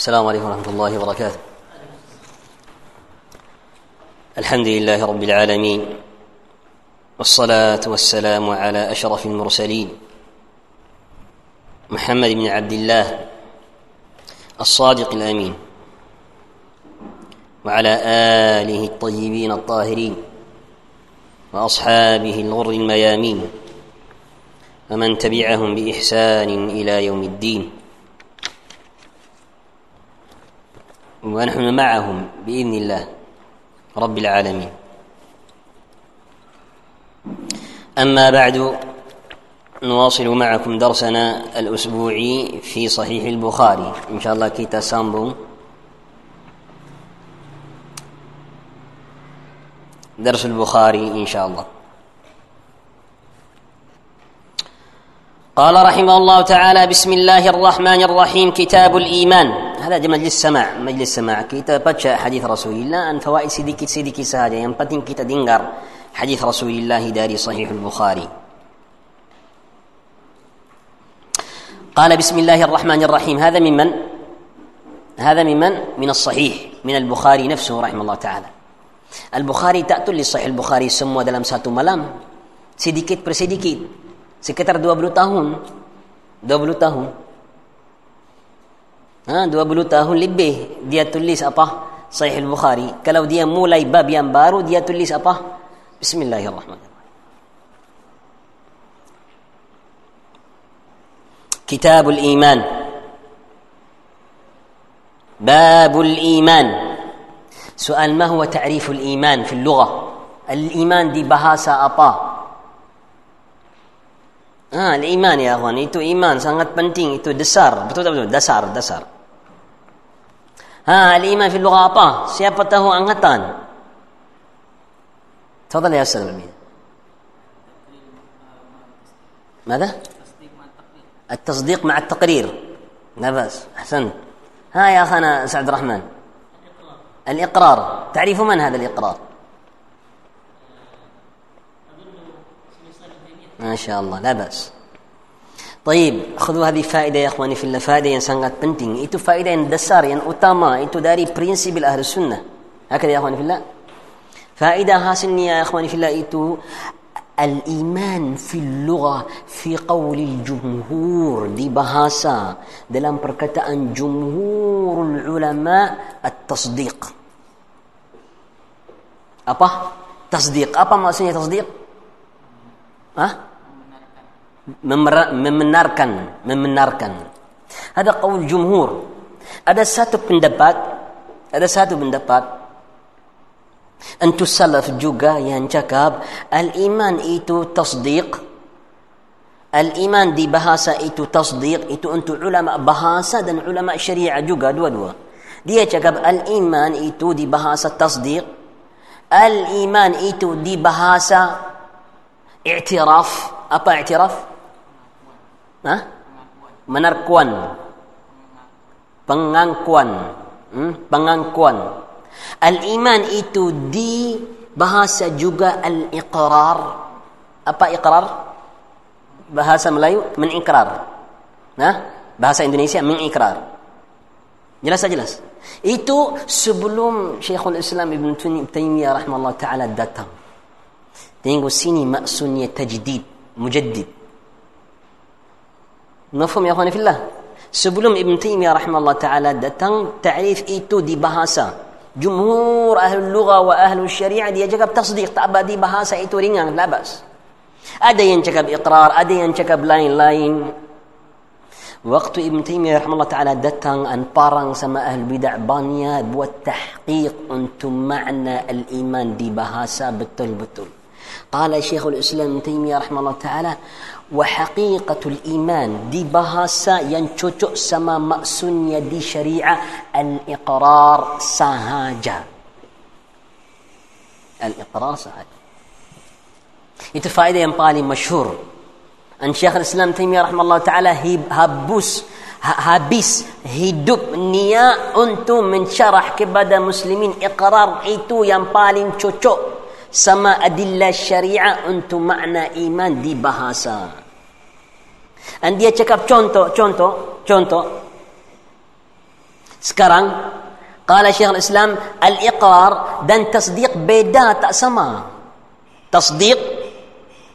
السلام عليكم ورحمة الله وبركاته. الحمد لله رب العالمين والصلاة والسلام على أشرف المرسلين. محمد بن عبد الله الصادق الأمين وعلى آله الطيبين الطاهرين وأصحابه الغر الميامين ومن تبعهم بإحسان إلى يوم الدين. ونحن معهم بإذن الله رب العالمين. أما بعد نواصل معكم درسنا الأسبوعي في صحيح البخاري. إن شاء الله kita sambung درس البخاري إن شاء الله. قال رحمه الله تعالى بسم الله الرحمن الرحيم. كتاب الإيمان. هذا di مجلس سماع مجلس سماع. kita baca حديث رسول الله dan فوائد sedikit sedikit sahaja yang penting يعني kita dengar حديث رسول الله داري صحيح البخاري. قال بسم الله الرحمن الرحيم. هذا من من؟ هذا من من؟ الصحيح من البخاري نفسه رحمه الله تعالى. البخاري tak tulis صحيح البخاري semua dalam satu malam sedikit per sedikit sekitar dua puluh tahun dua puluh tahun ha, 20 tahun lebih dia tulis apa صحيح البخاري kalau dia mulai bab yang baru dia tulis apa Bismillahirrahmanirrahim كتاب الإيمان باب الإيمان سؤال ما هو تعريف الإيمان في اللغة الإيمان دي بهاسة أبا Ah, iman ya akhwan, itu iman sangat penting, itu dasar. Betul tak betul? Dasar, dasar. Ha, al-iman fi lughah apa? Siapa tahu angkatan? تفضل يا أستاذ الامين ماذا التصديق مع التقرير لا باس احسنت ها يا اخانا سعد الرحمن الاقرار تعريف من هذا الاقرار ما شاء الله لا بأس. طيب خذوا هذه فائدة يا أخواني في الله faedah yang sangat penting itu faedah dasar yang utama itu dari prinsip أهل السنة. هكذا يا أخواني في الله. فائدة هاسني يا أخواني في الله إتو الإيمان في اللغة في قول الجمهور دي بهاسا دلان بركتا أن جمهور العلماء التصديق. أبا تصديق. أبا ما تصديق? ها من ناركن من ناركن هذا قول الجمهور. هذا satu pendapat هذا satu pendapat untuk سلف juga yang cakap الإيمان itu تصديق. الإيمان di bahasa itu تصديق. itu untuk علماء bahasa dan علماء شريعة juga dua dua. dia cakap الإيمان itu di bahasa تصديق. الإيمان itu di bahasa اعتراف. أبا اعتراف؟ Ha? Menarkuan. Pengakuan. Hmm? Pengakuan. Al-iman itu di bahasa juga al-iqrar. Apa iqrar? Bahasa Melayu mengikrar. Nah, bahasa Indonesia mengikrar. Jelas jelas? Itu sebelum Syekhul Islam Ibn Taymiyah rahimahullah taala datang. Tengok sini maksudnya tajdid, mujaddid. يا اخواني في الله sebelum Ibn Taymiyah rahimahullah taala datang ta'rif itu di bahasa jumhur ahli lugha wa ahli syariah dia cakap tasdiq tak di bahasa itu ringan labas ada yang cakap iqrar ada yang cakap lain-lain waktu Ibn Taymiyah rahimahullah taala datang an parang sama ahli bid'ah banyak buat tahqiq untuk makna al-iman di bahasa betul-betul قال شيخ الإسلام ابن تيمية رحمه الله تعالى وحقيقة الإيمان دي بهاسا ينشوشو سما مأسونيا دي شريعة الإقرار سهاجا الإقرار سهاجا يتفايدة ينطالي مشهور. أن شيخ الإسلام تيمية رحمه الله تعالى هبوس habis hidup niat untuk mencerah kepada muslimin iqrar itu yang paling cocok sama adillah syariah untuk makna iman di bahasa. Dan dia cakap contoh, contoh, contoh. sekarang qala Syekh Islam al-iqrar dan tasdiq beda tak sama. Tasdiq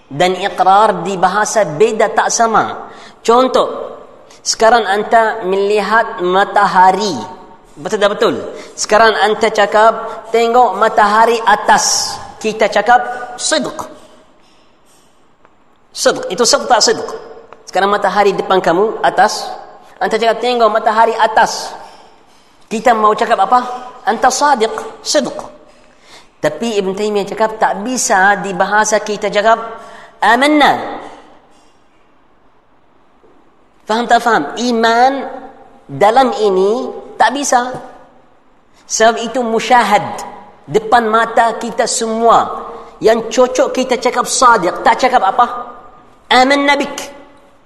dan iqrar di bahasa beda tak sama. Contoh sekarang anda melihat matahari. Betul tak betul? Sekarang anda cakap tengok matahari atas kita cakap sidq sidq itu sidq tak sidq sekarang matahari depan kamu atas anda cakap tengok matahari atas kita mau cakap apa? Anta sadiq, sidq. Tapi Ibn Taymiyah cakap tak bisa di bahasa kita cakap amanna. Faham tak faham? Iman dalam ini tak bisa. Sebab itu musyahad depan mata kita semua. Yang cocok kita cakap sadiq, tak cakap apa? Amanna bik.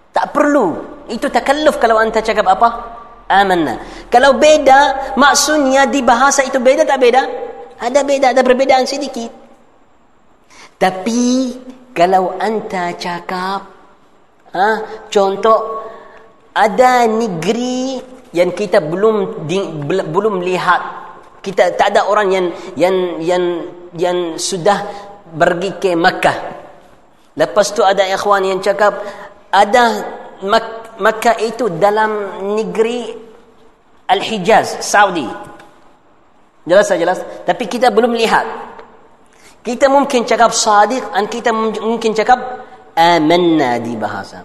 Tak perlu. Itu takalluf kalau anda cakap apa? amanna. Kalau beda, maksudnya di bahasa itu beda tak beda? Ada beda, ada perbedaan sedikit. Tapi kalau anda cakap, ha, contoh ada negeri yang kita belum di, belum lihat, kita tak ada orang yang yang yang yang sudah pergi ke Makkah. Lepas tu ada ikhwan yang cakap ada Makkah Mekah itu dalam negeri Al-Hijaz, Saudi. Jelas jelas? Tapi kita belum lihat. Kita mungkin cakap sadiq dan kita mungkin cakap amanna di bahasa.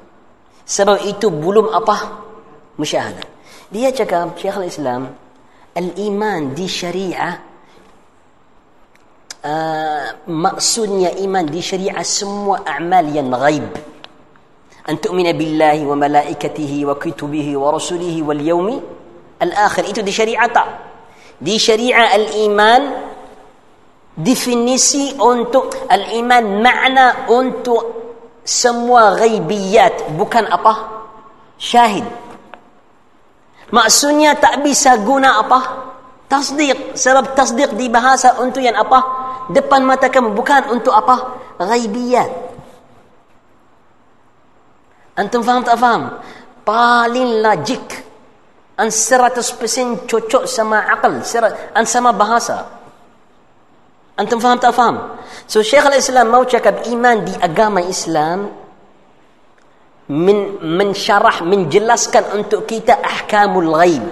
Sebab itu belum apa? Musyahadah. Dia cakap Syekh al-Islam الإيمان دي شريعة آه، مقصود يا إيمان دي شريعة سموة أعمال ينغيب أن تؤمن بالله وملائكته وكتبه ورسله واليوم الآخر. إيتو دي شريعة دي شريعة الإيمان ديفينيسي أنتو الإيمان معنى أنتو سموا غيبيات. بكن أبا شاهد. Maksudnya tak bisa guna apa tasdiq sebab tasdiq di bahasa untuk yang apa depan mata kamu bukan untuk apa ghaibiyat Antum faham tak faham? Paling logik. An 100% cocok sama akal. An sama bahasa. Antum faham tak faham? So Syekh al-Islam mau cakap iman di agama Islam من من شرح من جلسكن أن تؤكيت أحكام الغيب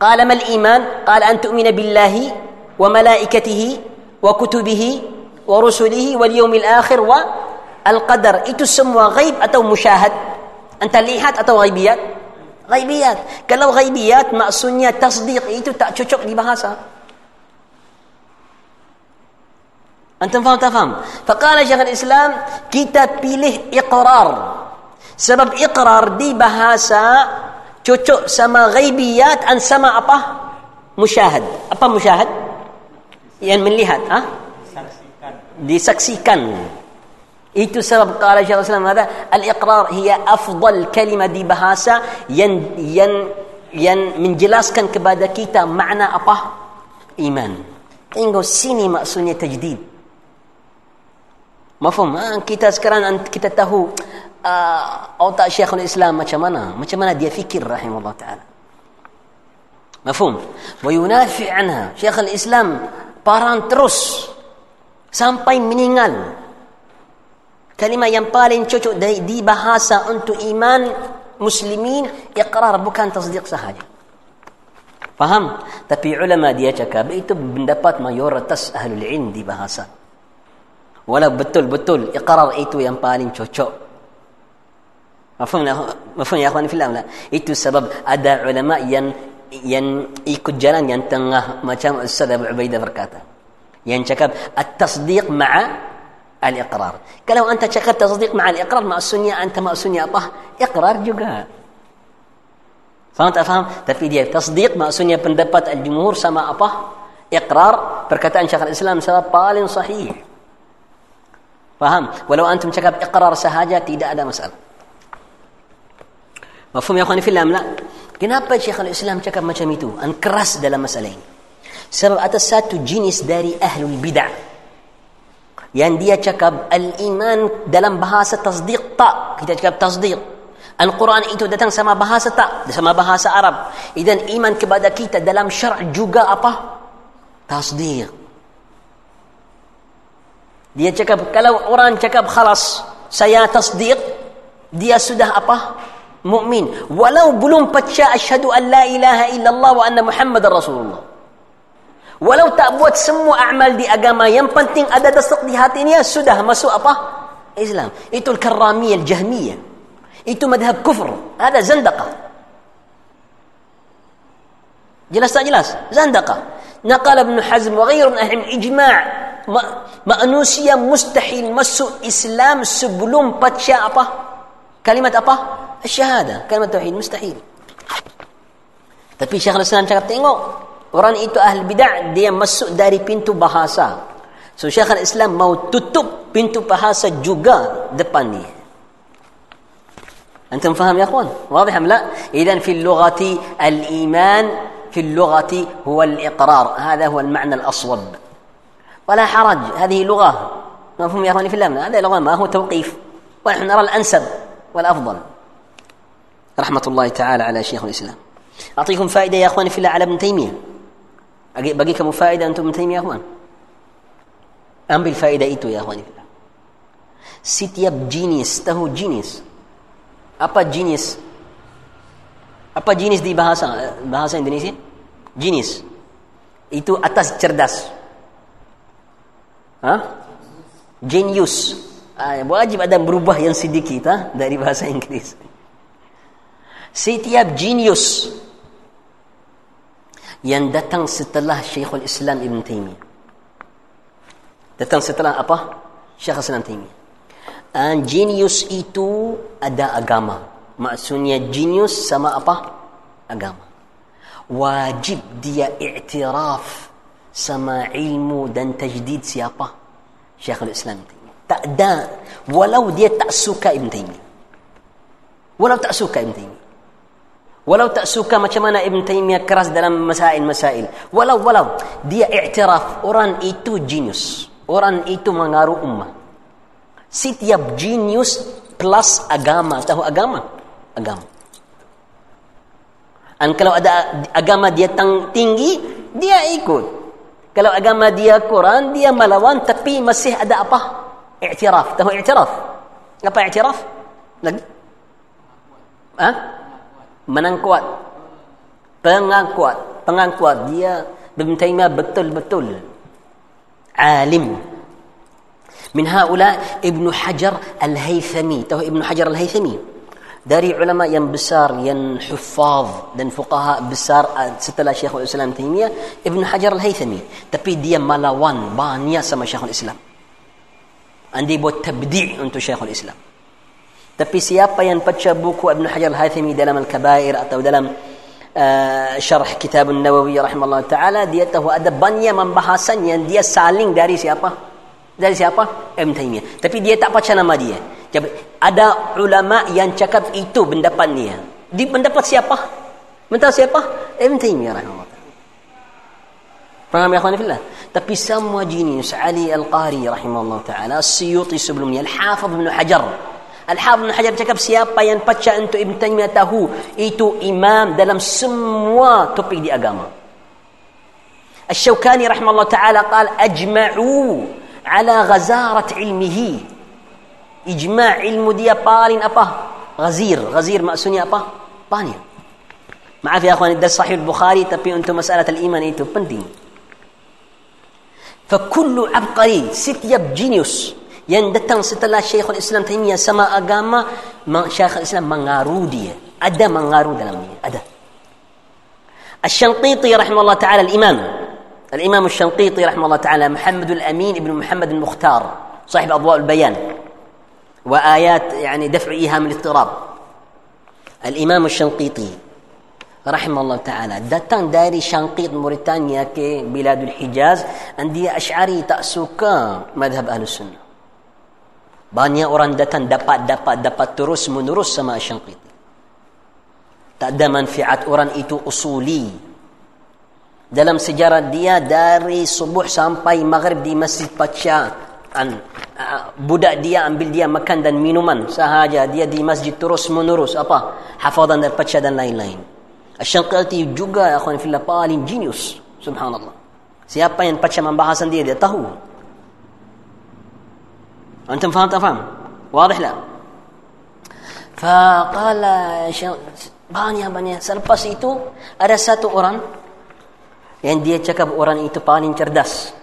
قال ما الإيمان؟ قال أن تؤمن بالله وملائكته وكتبه ورسله واليوم الآخر والقدر. itu semua غيب atau مشاهد. أنت lihat atau غيبيات؟ غيبيات. kalau غيبيات maksudnya تصديق. itu tak cocok di bahasa أنت فهم تفهم. فقال شيخ الإسلام kita pilih إقرار. Sebab إقرار di bahasa cocok sama غيبيات dan sama apa? Musyahad. Apa musyahad? Yang melihat, ha? Disaksikan. Disaksikan. Itu sebab kala Islam kata al-iqrar hiya afdal kalimah di bahasa yang yang yang menjelaskan kepada kita makna apa? Iman. Tengok sini maksudnya tajdid. Mafhum? Ha? Kita sekarang kita tahu uh, otak Syekhul Islam macam mana? Macam mana dia fikir rahimahullah taala. Mafhum? Wa yunafi anha. Syekhul Islam parang terus sampai meninggal Kalimah yang paling cocok di, di bahasa untuk iman muslimin iqrar bukan tasdiq sahaja. Faham? Tapi ulama dia cakap itu pendapat mayoritas ahlul ilm di bahasa. Walau betul-betul iqrar itu yang paling cocok. مفهوم يا أخواني في الله لا إيتو سبب ادى علماء ين ين ايكو جلان ين تنغه ما كان أستاذ ابو عبيدة بركاته. ين شكب التصديق مع الإقرار. قالوا أنت شكبت تصديق مع الإقرار مع السنية أنت مع السنية الله. إقرار جوكا فهمت؟ أفهم؟ تفيدي تصديق مع السنية بندبت الجمهور سما طه إقرار بركاته ان شيخ الإسلام سبب قال صحيح. فهم؟ ولو أنتم شكب إقرار سهاجة تيدا ادا مساله Mafhum ya akhwani fillah la? Kenapa Syekh Islam cakap macam itu? An keras dalam masalah ini. Sebab atas satu jenis dari ahlul bid'ah yang dia cakap al-iman dalam bahasa tasdiq tak kita cakap tasdiq Al-Quran itu datang sama bahasa tak? Sama bahasa Arab. Dan iman kepada kita dalam syar' juga apa? تصديق. Dia cakap, kalau orang cakap خلاص, saya تصديق, dia sudah apa? مؤمن. walau belum baca أشهد أن لا إله إلا الله وأن محمد رسول الله. walau tak buat semua أعمال دي أجمع yang penting ada تصديق di hatinya sudah masuk apa إسلام itu الكرامية الجهمية. itu مذهب كفر. هذا زندقة. جلس جلس؟ زندقة. نقل ابن حزم وغيرهم إجماع manusia مستحيل. masuk إسلام sebelum baca apa كلمة apa? الشهادة. كلمة توحيد. مستحيل. Tapi شيخ الإسلام cakap tengok orang أهل بدع dia dia dari pintu pintu so so شيخ الإسلام mau tutup pintu bahasa juga أنتم فهم يا أخوان واضح أم لا إذا في اللغة الإيمان في اللغة هو الإقرار هذا هو المعنى الأصوب ولا حرج هذه لغة مفهوم يا أخواني في الله هذا لغة ما هو توقيف ونحن نرى الأنسب والأفضل. رحمة الله تعالى على شيخ الإسلام. أعطيكم فائدة يا أخواني في الله على ابن تيمية. بقيكم فائدة أنتم ابن تيمية يا أخوان. أم بالفائدة إيتو يا أخواني في الله. Setiap jenis tahu jenis apa jenis apa jenis di bahasa bahasa Indonesia? Jenis itu atas cerdas. Ha genius. Ah, wajib ada berubah yang sedikit ha? dari bahasa Inggris setiap genius yang datang setelah Syekhul Islam Ibn Taimiyah datang setelah apa Syekhul Islam Taimiyah dan genius itu ada agama. Maksudnya genius sama apa? Agama. Wajib dia i'tiraf sama ilmu dan tajdid siapa? Syekhul Islam Tak ada. Walau dia tak suka Ibn Taymiyyah. Walau tak suka Ibn Taymiyyah. Walau tak suka macam mana Ibn Taymiyyah keras dalam masail-masail. Walau, walau. Dia i'tiraf. Orang itu genius. Orang itu mengaruh ummah. Setiap genius plus agama. Tahu agama? Agama. Dan kalau ada agama dia tang tinggi, dia ikut. Kalau agama dia kurang, dia melawan tapi masih ada apa? I'tiraf. Tahu i'tiraf? Apa i'tiraf? Lagi? Ha? Menang kuat. Pengakuat. Pengakuat. Dia Ibn Taymiyah betul-betul alim. من هؤلاء ابن حجر الهيثمي تو ابن حجر الهيثمي dari ulama yang besar yang hufaz dan fuqaha besar setelah Syekhul Islam Taimiyah Ibn Hajar Al-Haythami tapi dia melawan banyak sama Syekhul Islam andi buat tabdi' untuk Syekhul Islam tapi siapa yang baca buku Ibn Hajar Al-Haythami dalam Al-Kabair atau dalam uh, syarh kitab An-Nawawi rahimahullah taala dia tahu ada banyak pembahasan yang dia saling dari siapa dari siapa? Ibn Taymiyah. Tapi dia tak baca nama dia. Ada ulama yang cakap itu pendapat dia. Di pendapat siapa? Mentah siapa? Ibn Taymiyah rahimahullah. Faham ya fillah? Tapi semua jenis Ali Al-Qari rahimahullah ta'ala, Siyuti sebelumnya, Al-Hafidh Ibn Hajar. Al-Hafidh Ibn Hajar cakap siapa yang baca untuk Ibn Taymiyah tahu itu imam dalam semua topik di agama. Al-Shawkani rahimahullah ta'ala قال أجمعوا على غزارة علمه إجماع علم dia paling apa غزير غزير maksudnya apa banyak maaf ya akhwan das sahih al-bukhari tapi untuk masalah al-iman itu penting فكل عبقري setiap genius yang datang setelah Syekhul Islam Taimiyah sama agama Syekhul Islam mengaruh dia ada mengaruh dalam dia الشنقيطي رحمه الله تعالى الإمام. الإمام الشنقيطي رحمه الله تعالى محمد الأمين ابن محمد المختار صاحب أضواء البيان. وآيات يعني دفع إيهام الاضطراب. الإمام الشنقيطي. rahimahullah ta'ala. Datang dari Syangkit Mauritania ke Biladul Hijaz dan dia Ash'ari tak suka madhab Ahlus Sunnah. Banyak orang datang dapat dapat dapat terus menerus sama Syangkit tak ada manfaat orang itu usuli. Dalam sejarah dia dari subuh sampai maghrib di Masjid Pacha an budak dia ambil dia makan dan minuman. Sahaja dia di masjid terus menerus apa? Hafazan dan pacha dan lain-lain. Asy-Syanqiti juga akhwan fillah paling genius subhanallah siapa yang baca pembahasan dia dia tahu antum faham tak faham واضح لا فقال banyak-banyak selepas itu ada satu orang yang dia cakap orang itu paling cerdas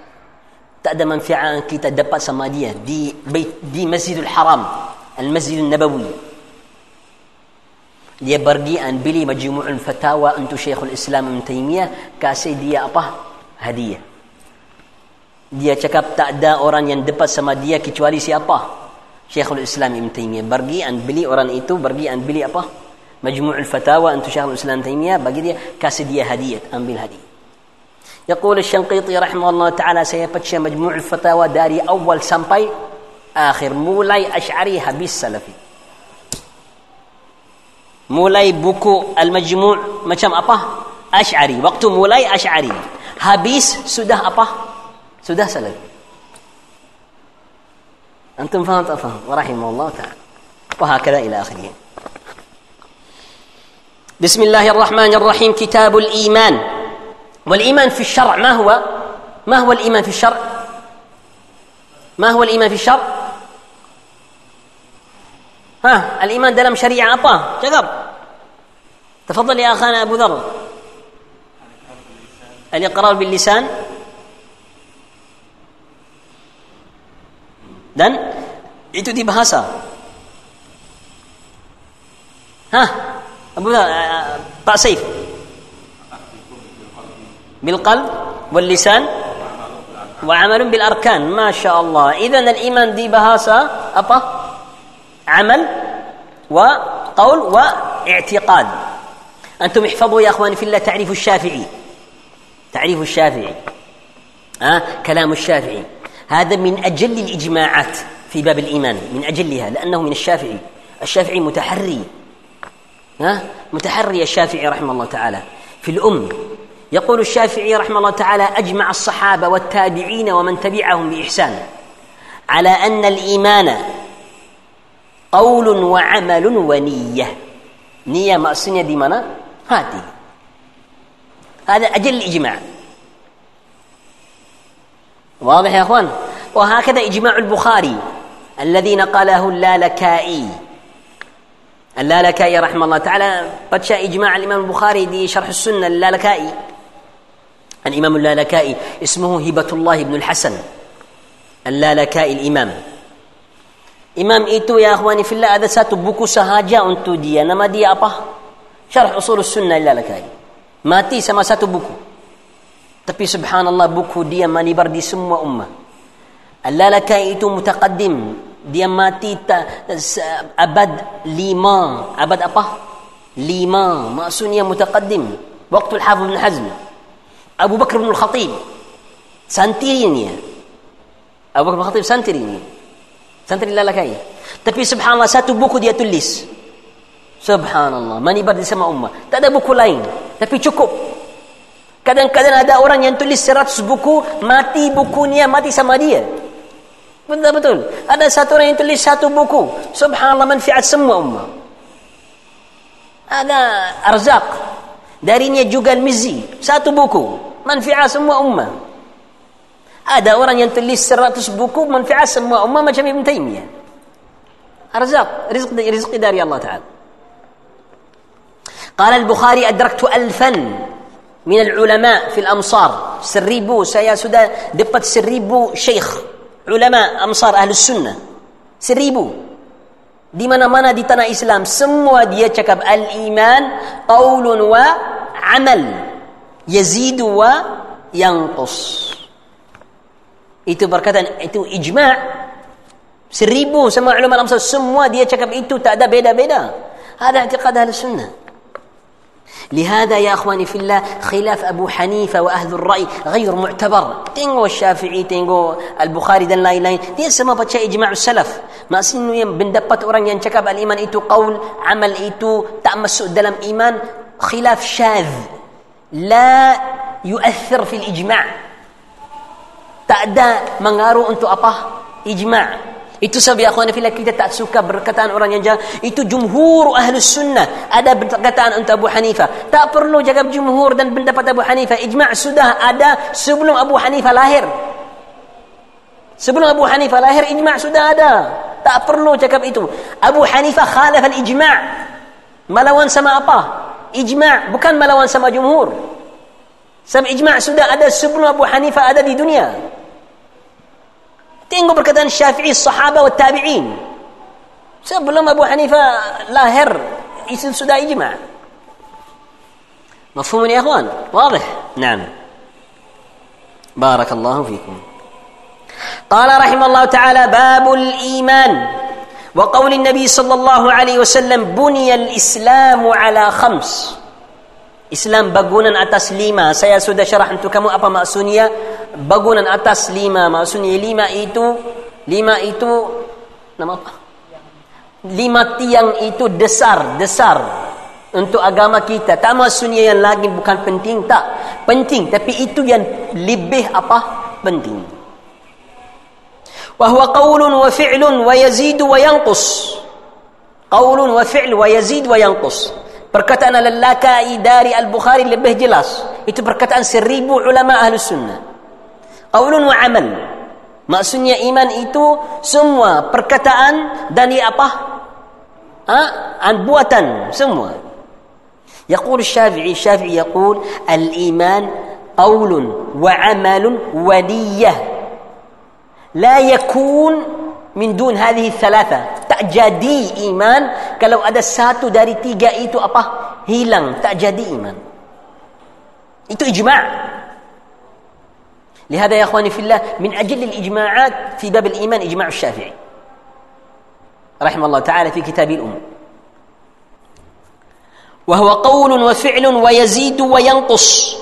tak ada manfaat kita dapat sama dia di di Masjidil Haram Al-Masjidil Nabawi dia pergi dan beli majmu'ul fatawa untuk Syekhul Islam Ibn Taymiyah kasih dia apa hadiah dia cakap tak ada orang yang dapat sama dia kecuali siapa Syekhul Islam Ibn Taymiyah pergi dan beli orang itu pergi dan beli apa مجموع الفتاوى أنت شيخ الإسلام تيمية بقي كاسدية هدية أم بالهدية يقول الشنقيطي رحمه الله تعالى سيفتش مجموع الفتاوى داري أول سمبي آخر مولاي أشعري هبيس سلفي mulai buku المجموع maka kamu apa أشعري waktu mulai أشعري habis sudah apa sudah سلفي أنتم فهمت أفهم ورحمه الله تعالى وهكذا إلى آخره بسم الله الرحمن الرحيم كتاب الايمان والايمان في الشرع ما هو ما هو الايمان في الشرع ما هو الايمان في الشرع ها الإيمان دلم شريعه apa? جذب تفضل يا اخانا ابو ذر الاقرار باللسان dan itu di bahasa. ها أبو Pak Saif. بالقلب واللسان وعمل بالأركان ما شاء الله إذا الإيمان دي بهاسة أبا عمل وقول واعتقاد. أنتم احفظوا يا أخواني في الله تعريف الشافعي. تعريف الشافعي. آه كلام الشافعي. هذا من أجل الإجماعات في باب الإيمان من أجلها لأنه من الشافعي. الشافعي متحري. ها؟ متحري الشافعي رحمه الله تعالى. في الأم. يقول الشافعي رحمه الله تعالى أجمع الصحابة والتابعين ومن تبعهم بإحسان. على أن الإيمان قول وعمل ونية. نية مأسنية دي منا هذه هذا أجل الإجماع. واضح يا أخوان؟ وهكذا إجماع البخاري. الذي نقله اللالكائي. اللالكائي رحمه الله تعالى. قد شاء إجماع الإمام البخاري دي شرح السنة اللالكائي. الإمام اللالكائي اسمه هبة الله بن الحسن. اللالكائي الإمام. Imam itu ya akhwani fillah ada satu buku sahaja untuk dia. Nama dia apa? Syarh Usul Sunnah Lalakai. Mati sama satu buku. Tapi subhanallah buku dia manibar di semua ummah. Al-Lalakai itu mutaqaddim dia mati ta, abad lima abad apa lima maksudnya mutaqaddim waktu Al-Hafidh bin Hazm Abu Bakar bin Al-Khatib santirinya Abu Bakar bin Al-Khatib santirinya santri lalakai tapi subhanallah satu buku dia tulis subhanallah manibar di sama ummah tak ada buku lain tapi cukup kadang-kadang ada orang yang tulis seratus buku mati bukunya mati sama dia Betul-betul. Ada satu orang yang tulis satu buku. Subhanallah manfaat semua ummah. Ada arzak. Darinya juga al-mizi. Satu buku. Manfaat semua ummah. Ada orang yang tulis seratus buku manfaat semua ummah macam Ibn Taymiyah. Arzak. Rizq, rizq dari Allah Ta'ala. قال البخاري أدركت ألفا من العلماء في الأمصار سريبو سيا سودا دبت سريبو شيخ ulama amsar ahli sunnah seribu di mana-mana di tanah Islam semua dia cakap al-iman qaulun wa amal yazidu wa yanqus itu perkataan itu ijma' seribu sama ulama alam semua dia cakap itu tak ada beda-beda. هذا اعتقاد أهل السنة لهذا يا اخواني في الله خلاف ابو حنيفه واهل الراي غير معتبر tengok الشافعي tengok البخاري dan lain lain dia sama اجماع السلف maksudnya pendapat orang yang cakap الايمان itu قول عمل itu tak masuk dalam ايمان خلاف شاذ لا يؤثر في الاجماع tak ada mengaruh untuk apa إجماع Itu sebab ya akhwan fillah kita tak suka perkataan orang yang jahat. Itu jumhur ahli sunnah. Ada perkataan untuk Abu Hanifah. Tak perlu jaga jumhur dan pendapat Abu Hanifah. Ijma' sudah ada sebelum Abu Hanifah lahir. Sebelum Abu Hanifah lahir ijma' sudah ada. Tak perlu cakap itu. Abu Hanifah khalaf al-ijma'. Melawan sama apa? Ijma' bukan melawan sama jumhur. Sebab ijma' sudah ada sebelum Abu Hanifah ada di dunia. Tengok perkataan Syafi'i, sahabat dan tabi'in. Sebelum Abu Hanifah lahir, isim sudah ijma'. مفهوم يا اخوان واضح نعم بارك الله فيكم قال رحمه الله تعالى باب الايمان وقول النبي صلى الله عليه وسلم بني الاسلام على خمس Islam bangunan atas lima. Saya sudah syarah untuk kamu apa maksudnya bangunan atas lima. Maksudnya lima itu lima itu nama apa? Lima tiang itu dasar, dasar untuk agama kita. Tak maksudnya yang lagi bukan penting, tak. Penting, tapi itu yang lebih apa? Penting. Wahwa qawlun wa fi'lun wa yazidu wa yanqus. Qawlun wa fi'l wa yazid wa yanqus. Perkataan lelakai dari Al-Bukhari lebih jelas. Itu perkataan seribu ulama ahli sunnah. Qawlun wa amal. Maksudnya iman itu semua perkataan dan apa? Ha? buatan semua. يقول الشافعي الشافعي يقول الإيمان قول وعمل ونية لا يكون من دون هذه الثلاثة. Tak jadi iman. Kalau ada satu dari tiga itu apa? Hilang. Tak jadi iman. Itu ijma' لهذا يا اخواني في الله من أجل الاجماعات في باب الايمان اجماع الشافعي رحمه الله تعالى في كتاب الام وهو قول وفعل ويزيد وينقص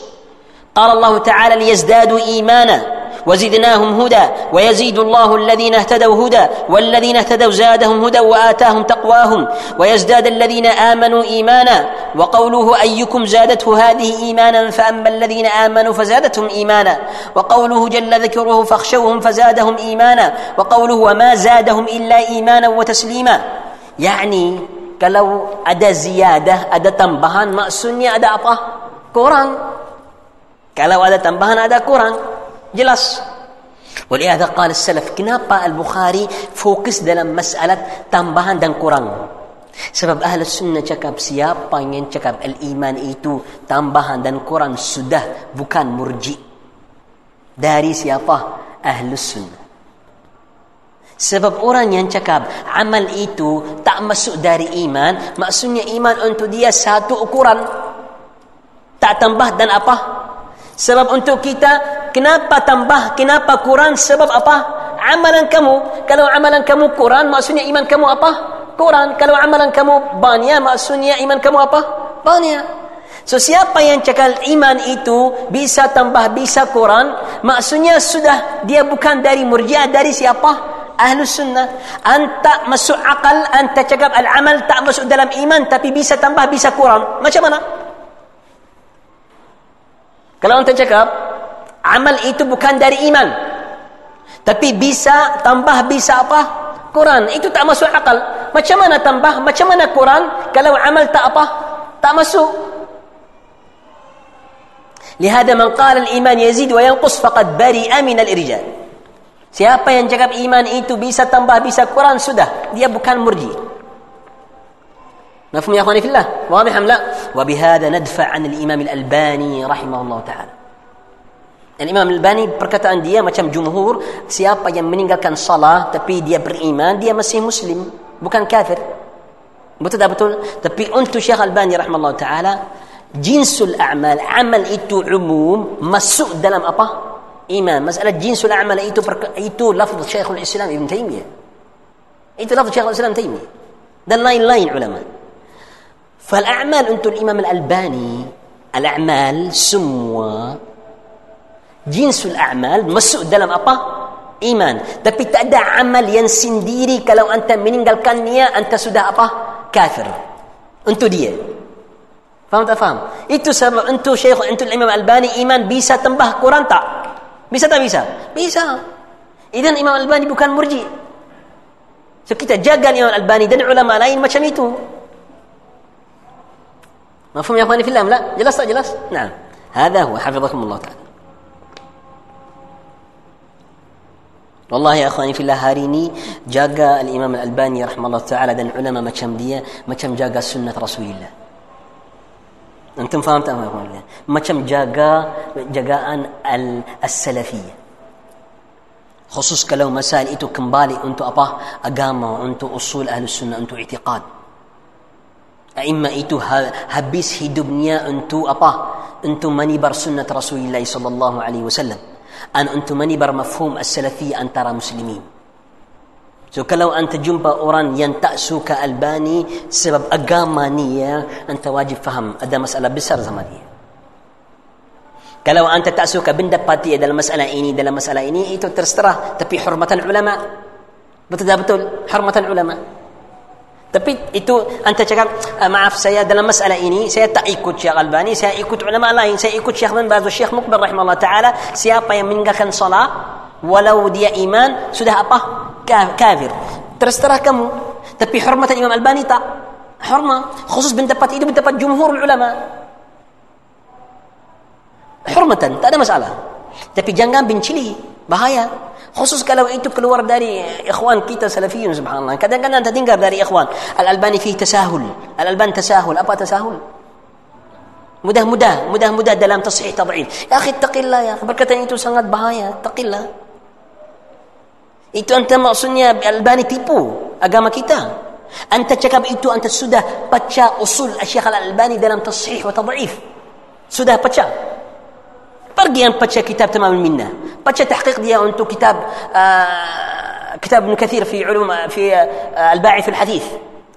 قال الله تعالى ليزدادوا ايمانا وزدناهم هدى ويزيد الله الذين اهتدوا هدى والذين اهتدوا زادهم هدى وآتاهم تقواهم ويزداد الذين آمنوا إيمانا وقوله أيكم زادته هذه إيمانا فأما الذين آمنوا فزادتهم إيمانا وقوله جل ذكره فاخشوهم فزادهم إيمانا وقوله وما زادهم إلا إيمانا وتسليما يعني kalau ada ziyadah, ada tambahan, maksudnya ada apa? Kurang. Kalau ada tambahan, ada kurang. jelas. Oleh ada qala salaf kenapa al-Bukhari fokus dalam masalah tambahan dan kurang? Sebab ahli sunnah cakap siapa yang cakap al-iman itu tambahan dan kurang sudah bukan murji. Dari siapa? Ahli sunnah. Sebab orang yang cakap amal itu tak masuk dari iman maksudnya iman untuk dia satu ukuran. Tak tambah dan apa? Sebab untuk kita Kenapa tambah? Kenapa kurang? Sebab apa? Amalan kamu. Kalau amalan kamu kurang, maksudnya iman kamu apa? Kurang. Kalau amalan kamu banyak, maksudnya iman kamu apa? Banyak. So siapa yang cakap iman itu bisa tambah, bisa kurang, maksudnya sudah dia bukan dari murjiah, dari siapa? Ahlus sunnah. Anta masuk akal, anta cakap al-amal tak masuk dalam iman, tapi bisa tambah, bisa kurang. Macam mana? Kalau anta cakap, amal itu bukan dari iman tapi bisa tambah bisa apa Quran itu tak masuk akal macam mana tambah macam mana Quran kalau amal tak apa tak masuk لهذا من قال الإيمان يزيد وينقص فقد برئ من الإرجاء siapa yang cakap iman itu bisa tambah bisa Quran sudah dia bukan murji مفهوم يا اخواني في الله واضح ام لا وبهذا ندفع عن الامام الالباني رحمه الله تعالى Dan Imam Al-Bani perkataan dia macam jumhur, siapa yang meninggalkan salah tapi dia beriman, dia masih muslim, bukan kafir. Betul tak betul? Tapi untuk Syekh Al-Bani rahimahullah taala, jinsul a'mal, amal itu umum masuk dalam apa? Iman. Masalah jinsul a'mal itu itu lafaz Syekhul Islam Ibn Taimiyah. Itu lafaz Syekhul Islam Taimiyah. Dan lain-lain ulama. فالأعمال untuk Imam Al-Albani, al-a'mal semua jinsul a'mal masuk dalam apa? Iman. Tapi tak ada amal yang sendiri kalau anda meninggalkannya anda sudah apa? Kafir. Untuk dia. Faham tak faham? Itu sebab untuk Syekh untuk Imam Albani iman bisa tambah Quran tak? Bisa tak bisa? Bisa. Idan Imam Albani bukan murji. So kita jaga Imam Al-Albani dan ulama lain macam itu. مفهوم يا اخواني في الله لا جلست جلست نعم هذا هو حفظكم الله تعالى والله يا أخواني في الله هاريني جاقا الإمام الألباني رحمه الله تعالى دان علماء ما كم دي ما كم جاقا سنة رسول الله. أنتم فهمت أم يقول الله؟ maka kamu jaga jaga السلفية. خصوصا kalau مسائل itu kembali untuk apa agama dan untuk أصول أهل السنة untuk اعتقاد. أئمة itu habis hidupnya untuk apa untuk menyebar سنة رسول الله صلى الله عليه وسلم. dan untuk menyebar مفهوم السلفية antara مسلمين. لو أنت jumpa orang yang tak suka ألباني sebab agamanya أنت واجب فهم. هذا مسألة besar zaman ini كلو أنت تأسوك كبند باتية دل مسألة إني دل مسألة إني إيتو ترسترا تبي حرمة العلماء. بتدابتو حرمة العلماء؟ Tapi itu anda cakap, maaf saya dalam masalah ini, saya tak ikut Syekh Albani, saya ikut ulama lain. Saya ikut Syekh bin Baz Syekh Mukbar rahimahullah ta'ala. Siapa yang meninggalkan salat, walau dia iman, sudah apa? Kafir. Terserah kamu. Tapi hormatan Imam Albani tak. Hormat. Khusus pendapat itu pendapat jumhur ulama. Hormatan, tak ada masalah. Tapi jangan bencili, bahaya. Khusus kalau itu keluar dari ikhwan kita salafiyun subhanallah. Kadang-kadang anda dengar dari ikhwan. Al-Albani fi tasahul. Al-Albani tasahul. Apa tasahul? Mudah-mudah, mudah-mudah dalam tasih tad'if. Ya akhi, taqillah ya. Perkataan itu sangat bahaya. Taqillah. Itu anta maksudnya Al-Albani tipu agama kita. Anta cakap itu anta sudah baca usul Syekh Al-Albani dalam tasih wa tad'if. Sudah baca. بقيان باتشا كتاب تماما منا. باتشا تحقيق ديا أنتو كتاب آه، كتاب ابن كثير في علوم آه، في آه، الباعث الحديث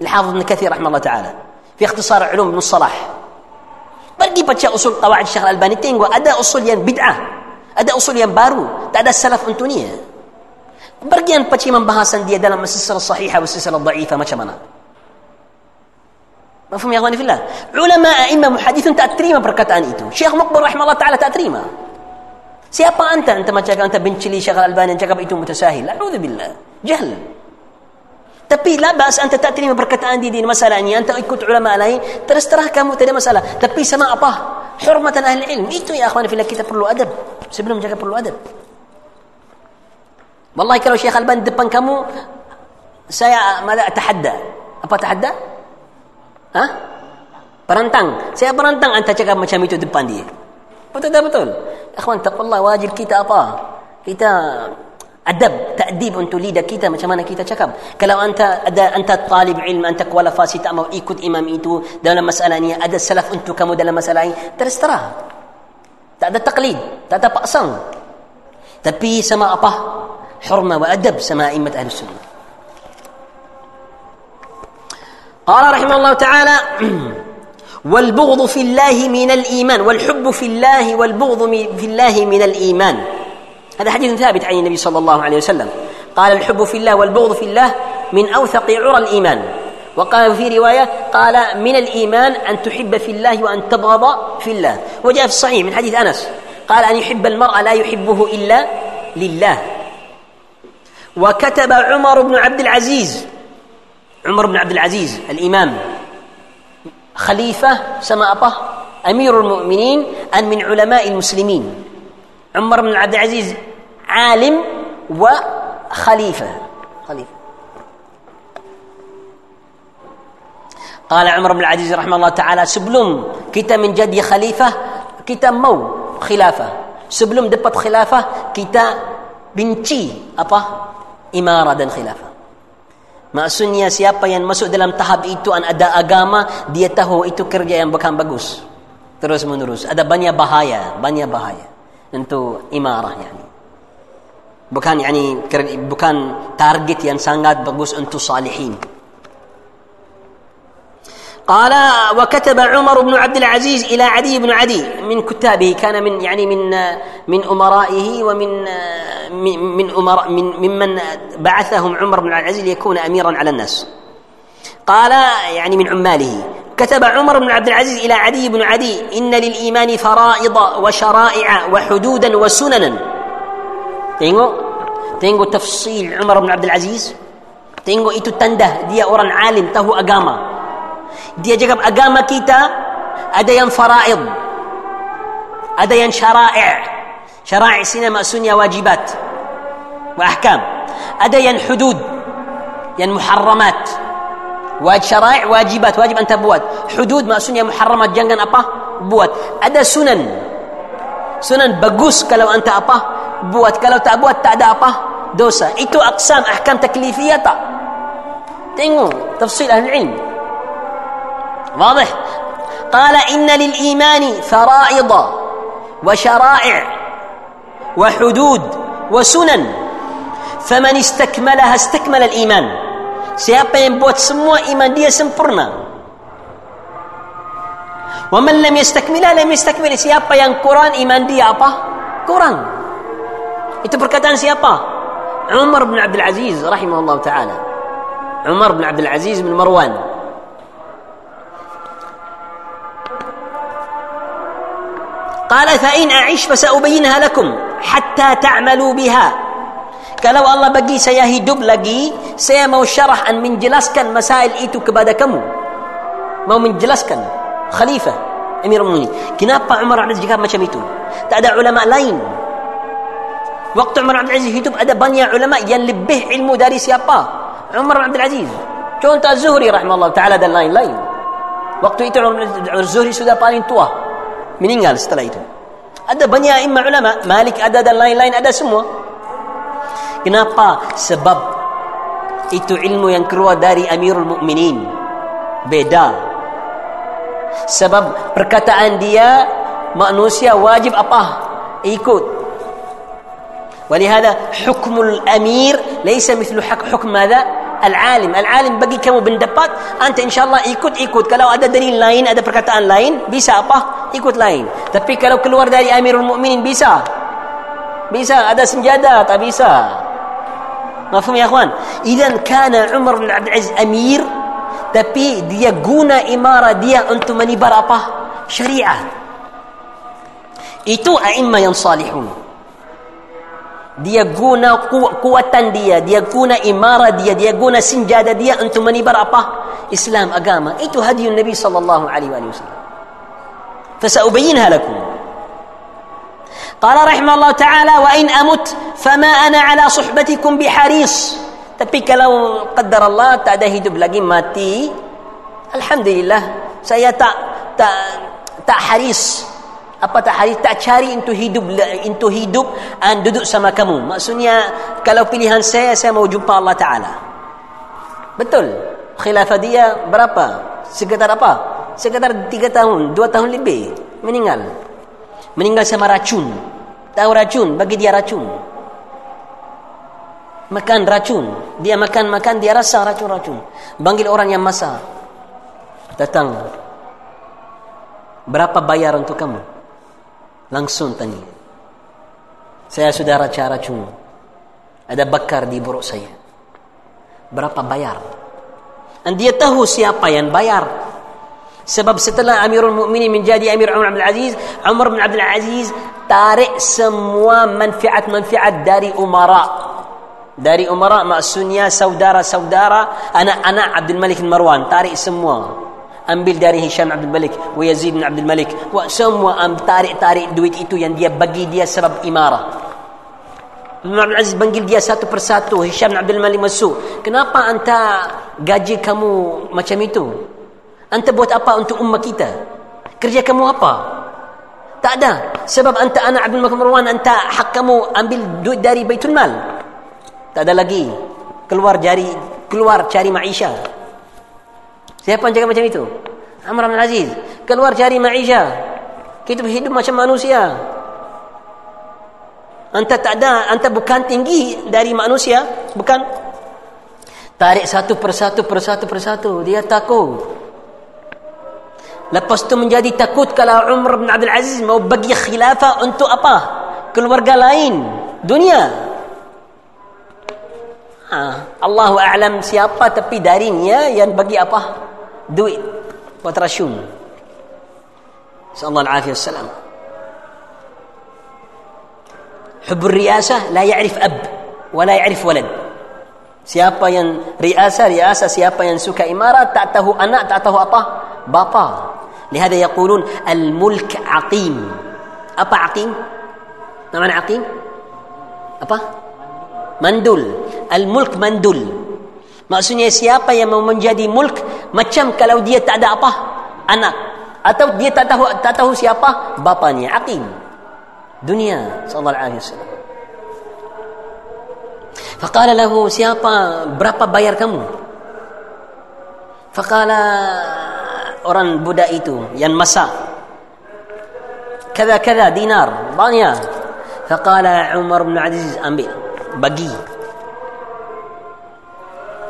الحافظ ابن كثير رحمه الله تعالى في اختصار علوم ابن الصلاح. بقي باتشا أصول قواعد الشيخ الألباني تينغو أدا أصول ين بدعة أدا أصول ين بارو تعدى السلف أنتونية. بقيان بتشي من بها سندية دلما السلسلة الصحيحة والسلسلة الضعيفة ما شمنا. مفهوم يا أخواني في الله؟ علماء أئمة محدثون تأتريما بركات ان ايتو شيخ مقبل رحمه الله تعالى تأتريما. Siapa anta anta macam anta bencili Syekh Al-Albani cakap itu mutasahil billah jahl tapi la bas anta tak terima perkataan di masalah ini anta ikut ulama lain terus terah kamu tidak masalah. Tapi sama apa? Hormatan ahli ilm itu ya akhwani fillah kita perlu adab. Sebelum jaga perlu adab. Wallahi kalau Syekh Al-Albani depan kamu saya mada tahadda. Apa tahadda? Ha? Perantang. Saya perantang anda cakap macam itu depan dia. Tak betul? Akhwan, taqullah wajib kita apa? Kita adab, ta'dib untuk lidah kita macam mana kita cakap. Kalau anta ada anta talib ilm, anta kualifikasi tak mau ikut imam itu dalam masalah ini, ada salaf untuk kamu dalam masalah ini, terus terang. Tak ada taklid, tak ada paksang. Tapi sama apa? Hurma wa adab sama imam ahli sunnah. قال رحمه الله تعالى والبغض في الله من الإيمان والحب في الله والبغض في الله من الإيمان. هذا حديث ثابت عن النبي صلى الله عليه وسلم. قال الحب في الله والبغض في الله من أوثق عرى الإيمان. وقال في رواية قال من الإيمان أن تحب في الله وأن تبغض في الله. وجاء في الصحيح من حديث أنس. قال أن يحب المرء لا يحبه إلا لله. وكتب عمر بن عبد العزيز عمر بن عبد العزيز الإمام. خليفة سما أبه أمير المؤمنين أن من علماء المسلمين. عمر بن عبد العزيز عالم وخليفة. خليفة. قال عمر بن العزيز رحمه الله تعالى سبلم كتا من جدي خليفة كتا مو خلافة. سبلم دبت خلافة كتا بنتي أبا إمارة خلافة. Maksudnya siapa yang masuk dalam tahap itu an ada agama, dia tahu itu kerja yang bukan bagus. Terus menerus. Ada banyak bahaya, banyak bahaya untuk imarah yani. Bukan yani bukan target yang sangat bagus untuk salihin. قال وكتب عمر بن عبد العزيز إلى عدي بن عدي من كتابه كان من يعني من من أمرائه ومن من أمراء من ممن بعثهم عمر بن عبد العزيز ليكون أميرا على الناس. قال يعني من عماله كتب عمر بن عبد العزيز إلى عدي بن عدي إن للإيمان فرائض وشرائع وحدودا وسننا. تنجو تنجو تفصيل عمر بن عبد العزيز. Tengok itu tanda dia orang alim tahu agama. Dia cakap agama kita ada yang faraid. Ada yang syara'i'. Syara'i' sini maksudnya wajibat. Wa ahkam. Ada yang hudud. Yang muharramat. Syara'i' wajibat. Wajib anda buat. Hudud maksudnya muharramat. Jangan apa? Buat. Ada sunan. Sunan bagus kalau anda apa? Buat. Kalau tak buat tak ada apa? Dosa. Itu aksam ahkam taklifiyah tak? Tengok tafsir ahli ilm. واضح؟ قال إن للإيمان فرائض وشرائع وحدود وسنن. فمن استكملها استكمل الإيمان. Siapa yang buat إيمان iman dia sempurna. ومن لم يستكملها لم يستكمل. Siapa yang kurang iman dia apa? Kurang. Itu perkataan siapa? عمر بن عبد العزيز رحمه الله تعالى. عمر بن عبد العزيز من مروان. قال فإن أعيش فسأبينها لكم حتى تعملوا بها. قالوا الله بقي سيهدب لقي سيمو شرح أن من جلسكن مسائل إيتو كبادة كم ما من جلسكن خليفة أمير المؤمنين كنابا عمر عبد العزيز ما شميتو تأدى علماء لين وقت عمر عبد العزيز يهدب أدى بني علماء ينلبه علمه داري سيابا عمر عبد العزيز كنت الزهري رحمه الله تعالى دا لين لين وقت إيتو عمر الزهري سوداء بالين توه meninggal setelah itu ada banyak imam ulama Malik ada dan lain-lain ada semua kenapa sebab itu ilmu yang keluar dari Amirul Mukminin beda sebab perkataan dia manusia wajib apa ikut ولهذا حكم الأمير ليس مثل حكم ماذا العالم. العالم bagi kamu pendapat أنت إن شاء الله ikut ikut kalau ada دليل lain ada yang lain bisa apa ikut lain tapi kalau keluar dari أمير المؤمنين bisa بيسا أدا سنجادة بيسا مفهوم يا أخوان إذا كان عمر بن عبد العزيز أمير تبي دي جونا إمارة دي أنتم من يبر أبا شريعة إتو أئمة ينصالحون dia guna ku, kuatan dia dia guna imara dia dia guna senjata dia untuk menibar apa Islam agama itu hadiun Nabi sallallahu alaihi wasallam فسأبينها لكم قال رحمه الله تعالى وإن أمت فما أنا على صحبتكم بحريص tapi kalau قدر الله tak ada hidup lagi mati Alhamdulillah saya tak tak tak haris apa tak hari tak cari untuk hidup untuk hidup dan duduk sama kamu. Maksudnya kalau pilihan saya saya mau jumpa Allah Taala. Betul. Khilafah dia berapa? Sekitar apa? Sekitar tiga tahun dua tahun lebih. Meninggal. Meninggal sama racun. Tahu racun? Bagi dia racun. Makan racun. Dia makan makan dia rasa racun-racun. Panggil orang yang masa datang. Berapa bayar untuk kamu Langsung tanya. Saya sudah raca racun. Ada bakar di buruk saya. Berapa bayar? Dan dia tahu siapa yang bayar. Sebab setelah Amirul Mukminin menjadi Amir Umar Abdul Aziz, Umar bin Abdul Aziz tarik semua manfaat-manfaat dari umara. Dari umara maksudnya saudara-saudara anak-anak Abdul Malik Marwan tarik semua ambil dari Hisham Abdul Malik wa Yazid bin Abdul Malik. Wa semua am tarik-tarik duit itu yang dia bagi dia sebab imarah. Umar Aziz panggil dia satu persatu. Hisham bin Abdul Malik masuk. Kenapa anta gaji kamu macam itu? Anta buat apa untuk ummah kita? Kerja kamu apa? Tak ada. Sebab anta anak Abdul Malik Marwan anta hak kamu ambil duit dari Baitul Mal. Tak ada lagi. Keluar jari keluar cari maisha Siapa yang cakap macam itu? Amr bin Aziz. Keluar cari maisha. Kita hidup macam manusia. Anta tak ada, anta bukan tinggi dari manusia, bukan. Tarik satu persatu persatu persatu, dia takut. Lepas tu menjadi takut kalau Umar bin Abdul Aziz mau bagi khilafah untuk apa? Keluarga lain, dunia. Ha, Allahu a'lam siapa tapi darinya yang bagi apa? Duit buat rasyun sallallahu alaihi wasallam حب الرئاسة لا يعرف أب ولا يعرف ولد Siapa yang riasa, riasa. Siapa yang suka imarah, tak tahu anak, tak tahu apa? Bapa. Lihada yaqulun al-mulk aqim. Apa aqim? Nama aqim? Apa? Mandul. Al-mulk mandul. Maksudnya siapa yang mau menjadi mulk macam kalau dia tak ada apa? Anak atau dia tak tahu tak tahu siapa bapanya Aqim. Dunia sallallahu alaihi wasallam. Faqala lahu siapa berapa bayar kamu? Faqala orang budak itu yang masak kada kada dinar banyak. Fakala Umar bin Aziz ambil bagi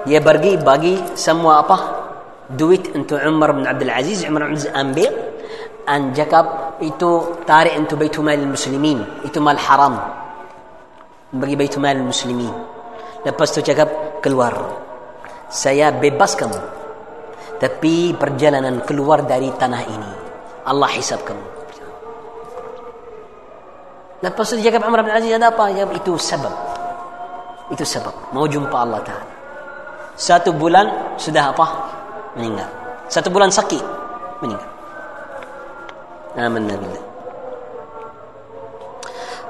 dia pergi bagi semua apa duit untuk Umar bin Abdul Aziz Umar bin Aziz ambil dan cakap itu tarik untuk Baitul Mal Muslimin itu mal haram bagi Baitul Mal Muslimin Lepas tu cakap keluar. Saya bebas kamu. Tapi perjalanan keluar dari tanah ini. Allah hisab kamu. Lepas tu cakap Umar bin Aziz ada apa? Itu sebab. Itu sebab. Mau jumpa Allah Ta'ala. satu bulan sudah apa? Meninggal. Satu bulan sakit meninggal. Amin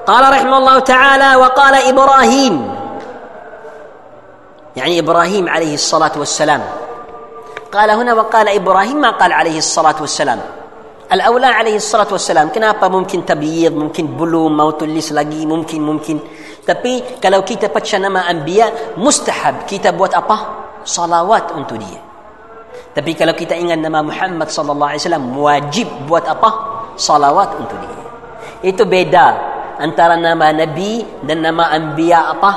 قال رحمه الله تعالى وقال إبراهيم يعني إبراهيم عليه الصلاة والسلام قال هنا وقال إبراهيم ما قال عليه الصلاة والسلام الأولى عليه الصلاة والسلام kenapa ممكن تبييض ممكن belum tulis lagi ممكن ممكن tapi kalau kita baca nama أنبياء مستحب kita buat apa salawat untuk dia tapi kalau kita ingat nama Muhammad sallallahu alaihi wasallam wajib buat apa salawat untuk dia itu beda antara nama nabi dan nama anbiya apa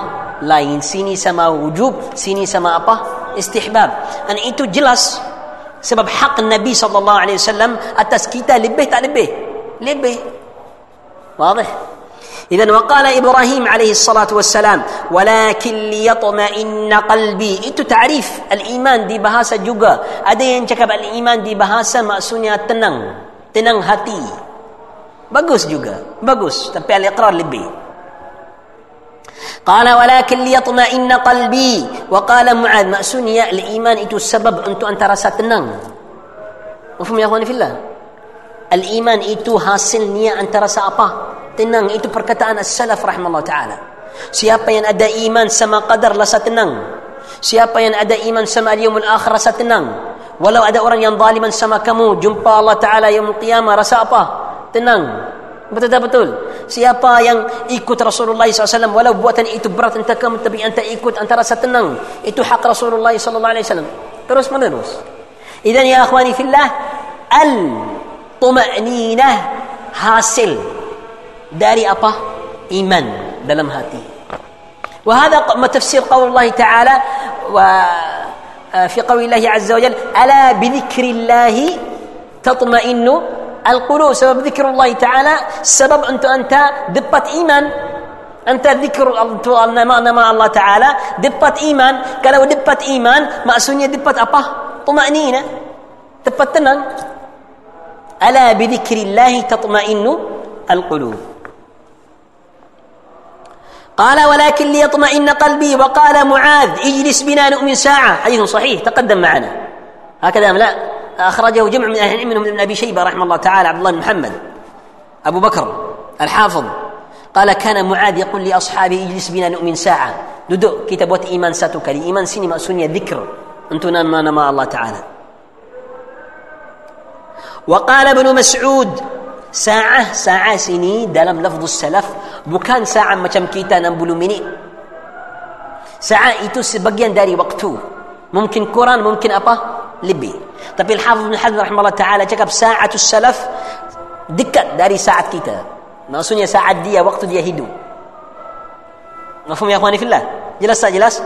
lain sini sama wujub sini sama apa istihbab dan itu jelas sebab hak Nabi sallallahu alaihi wasallam atas kita lebih tak lebih lebih واضح إذا وقال إبراهيم عليه الصلاة والسلام ولكن ليطمئن قلبي. Itu تعريف الإيمان دي بهاسة جوغا أدي yang الإيمان دي بهاسة مأسونية tenang tenang هاتي بقوس جوغا بقوس tapi الإقرار لبي قال ولكن ليطمئن قلبي وقال معاذ مأسونية الإيمان إتو السبب أنت أنت رأسا تنن مفهوم يا أخواني في الله الإيمان إتو حاصل نيا أنت رأسا أبا tenang itu perkataan as-salaf rahimallahu taala siapa yang ada iman sama qadar rasa tenang siapa yang ada iman sama al-yaumul akhir rasa tenang walau ada orang yang zaliman sama kamu jumpa Allah taala yaumul qiyamah rasa apa tenang Betul tak betul? Siapa yang ikut Rasulullah SAW walau buatan itu berat entah kamu tapi anda ikut anda rasa tenang. Itu hak Rasulullah SAW. Terus menerus. Idan ya akhwani fillah al tuma'ninah hasil داري apa? إيمان دلم هاتي وهذا تفسير قول الله تعالى وفي قول الله عز وجل ألا بذكر الله تطمئن القلوب سبب ذكر الله تعالى سبب أنت أنت دبة إيمان أنت ذكر ما الله تعالى دبة إيمان قال دبت إيمان ما أسوني دبت أبا طمأنينة دبت ألا بذكر الله تطمئن القلوب قال ولكن ليطمئن قلبي وقال معاذ اجلس بنا نؤمن ساعة. حديث صحيح تقدم معنا. هكذا أم لا؟ أخرجه جمع من أهل العلم منهم ابن أبي شيبة رحمه الله تعالى عبد الله بن محمد. أبو بكر الحافظ قال كان معاذ يقول لأصحابه اجلس بنا نؤمن ساعة. دودو كتابات إيمان ساتوك إيمان سيني مأسونية ذكر. أنتنا ما نما الله تعالى. وقال ابن مسعود ساعة ساعة سيني دلم لفظ السلف بكان ساعة ما kita 60 minit ساعة itu sebagian dari waktu mungkin kurang mungkin apa lebih Tapi Al-Hafidh bin Hazm rahimahullah taala cakap sa'atu salaf dekat dari saat kita. Maksudnya saat dia waktu dia hidup. Mafhum ya akhwani fillah? Jelas tak jelas?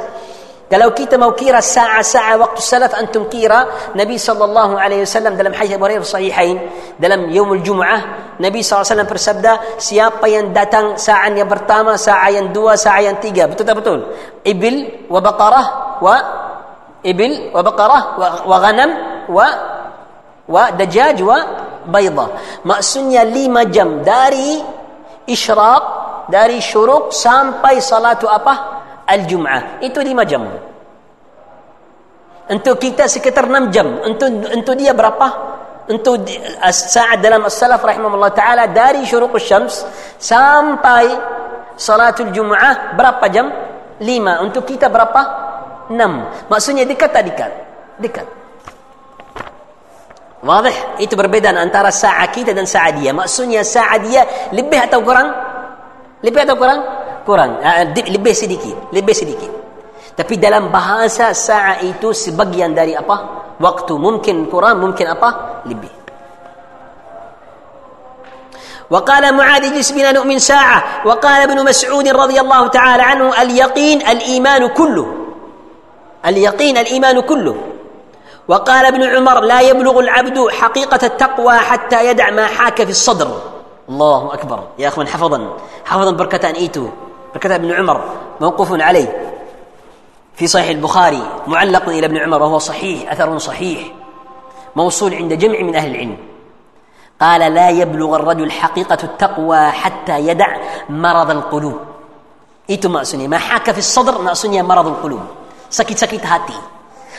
Kalau kita mau kira saat-saat waktu salaf antum kira Nabi sallallahu alaihi wasallam dalam hadis Abu Hurairah sahihain dalam yaumul Jumu'ah Nabi wasallam bersabda siapa yang datang saat yang pertama saat yang dua saat yang tiga betul tak betul ibil wa baqarah wa ibil wa baqarah wa, wa ghanam wa wa dajaj wa bayda maksudnya lima jam dari isyraq dari syuruk sampai salatu apa Al-Jum'ah. Itu lima jam. Untuk kita sekitar enam jam. Untuk, untuk dia berapa? Untuk eh, saat dalam as-salaf rahimahullah ta'ala dari syuruk syams sampai salatul Jum'ah berapa jam? Lima. Untuk kita berapa? Enam. Maksudnya dekat tak dekat? Dekat. Wadih? Itu berbeda antara sa'a kita dan sa'a dia. Maksudnya sa'a dia? Lebih atau kurang? Lebih atau kurang? Kurang. Lebih sedikit lebih sedikit. Tapi dalam bahasa saat itu sebagian dari apa? Waktu mungkin kurang mungkin apa? Lebih. وقال معاذ اجلس بنا نؤمن ساعة وقال ابن مسعود رضي الله تعالى عنه اليقين الإيمان كله اليقين الإيمان كله وقال ابن عمر لا يبلغ العبد حقيقة التقوى حتى يدع ما حاك في الصدر الله أكبر يا أخوان حفظا حفظا بركة أن إيتو بركة ابن عمر موقوف عليه في صحيح البخاري معلق إلى ابن عمر وهو صحيح أثر صحيح موصول عند جمع من أهل العلم. قال لا يبلغ الرجل حقيقة التقوى حتى يدع مرض القلوب. إيتو ما ما حاك في الصدر ما مرض القلوب. سكت سكت هاتي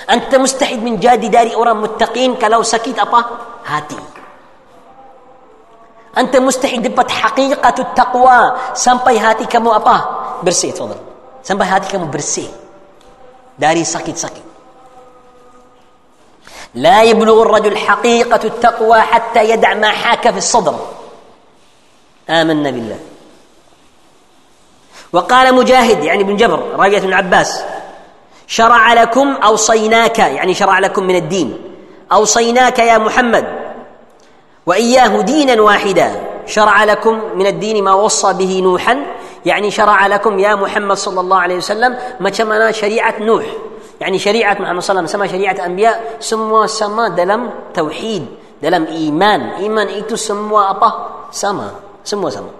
Anta mustahid menjadi dari orang muttaqin kalau sakit apa? Hati. Anta mustahid dapat hakikat taqwa sampai hati kamu apa? Bersih, tafadhal. Sampai hati kamu bersih dari sakit-sakit. لا يبلغ الرجل حقيقة التقوى حتى يدع ما حاك في الصدر. آمنا بالله. وقال مجاهد يعني بن جبر راجة ابن عباس شرع لكم أوصيناك. يعني شرع لكم من الدين. أوصيناك يا محمد. وإياه دينا واحدا. شرع لكم من الدين ما وصى به نوحا. يعني شرع لكم يا محمد صلى الله عليه وسلم ما كمنا شريعة نوح. يعني شريعة محمد صلى الله عليه وسلم شريعة أنبياء سموا سما دلم توحيد دلم إيمان. إيمان itu semua apa sama semua sama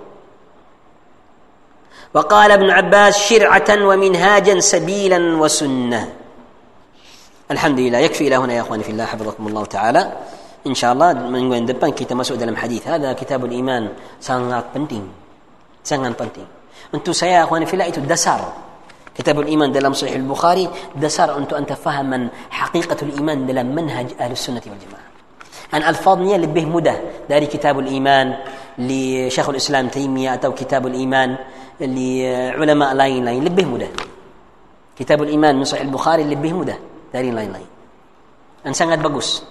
وقال ابن عباس شرعة ومنهاجا سبيلا وسنة. الحمد لله. يكفي إلى هنا يا أخواني في الله حفظكم الله تعالى. إن شاء الله من وين دبان كتاب مسؤول دلم حديث هذا كتاب الإيمان sangat penting sangat penting untuk saya أخواني في الله itu dasar كتاب الإيمان dalam صحيح البخاري dasar untuk أنت فهم حقيقة الإيمان dalam منهج أهل السنة والجماعة dan ألفاظ nya lebih mudah dari كتاب الإيمان لشيخ الإسلام تيمية أو كتاب الإيمان لعلماء lain lain lebih mudah كتاب الإيمان من البخاري lebih mudah dari lain lain dan sangat bagus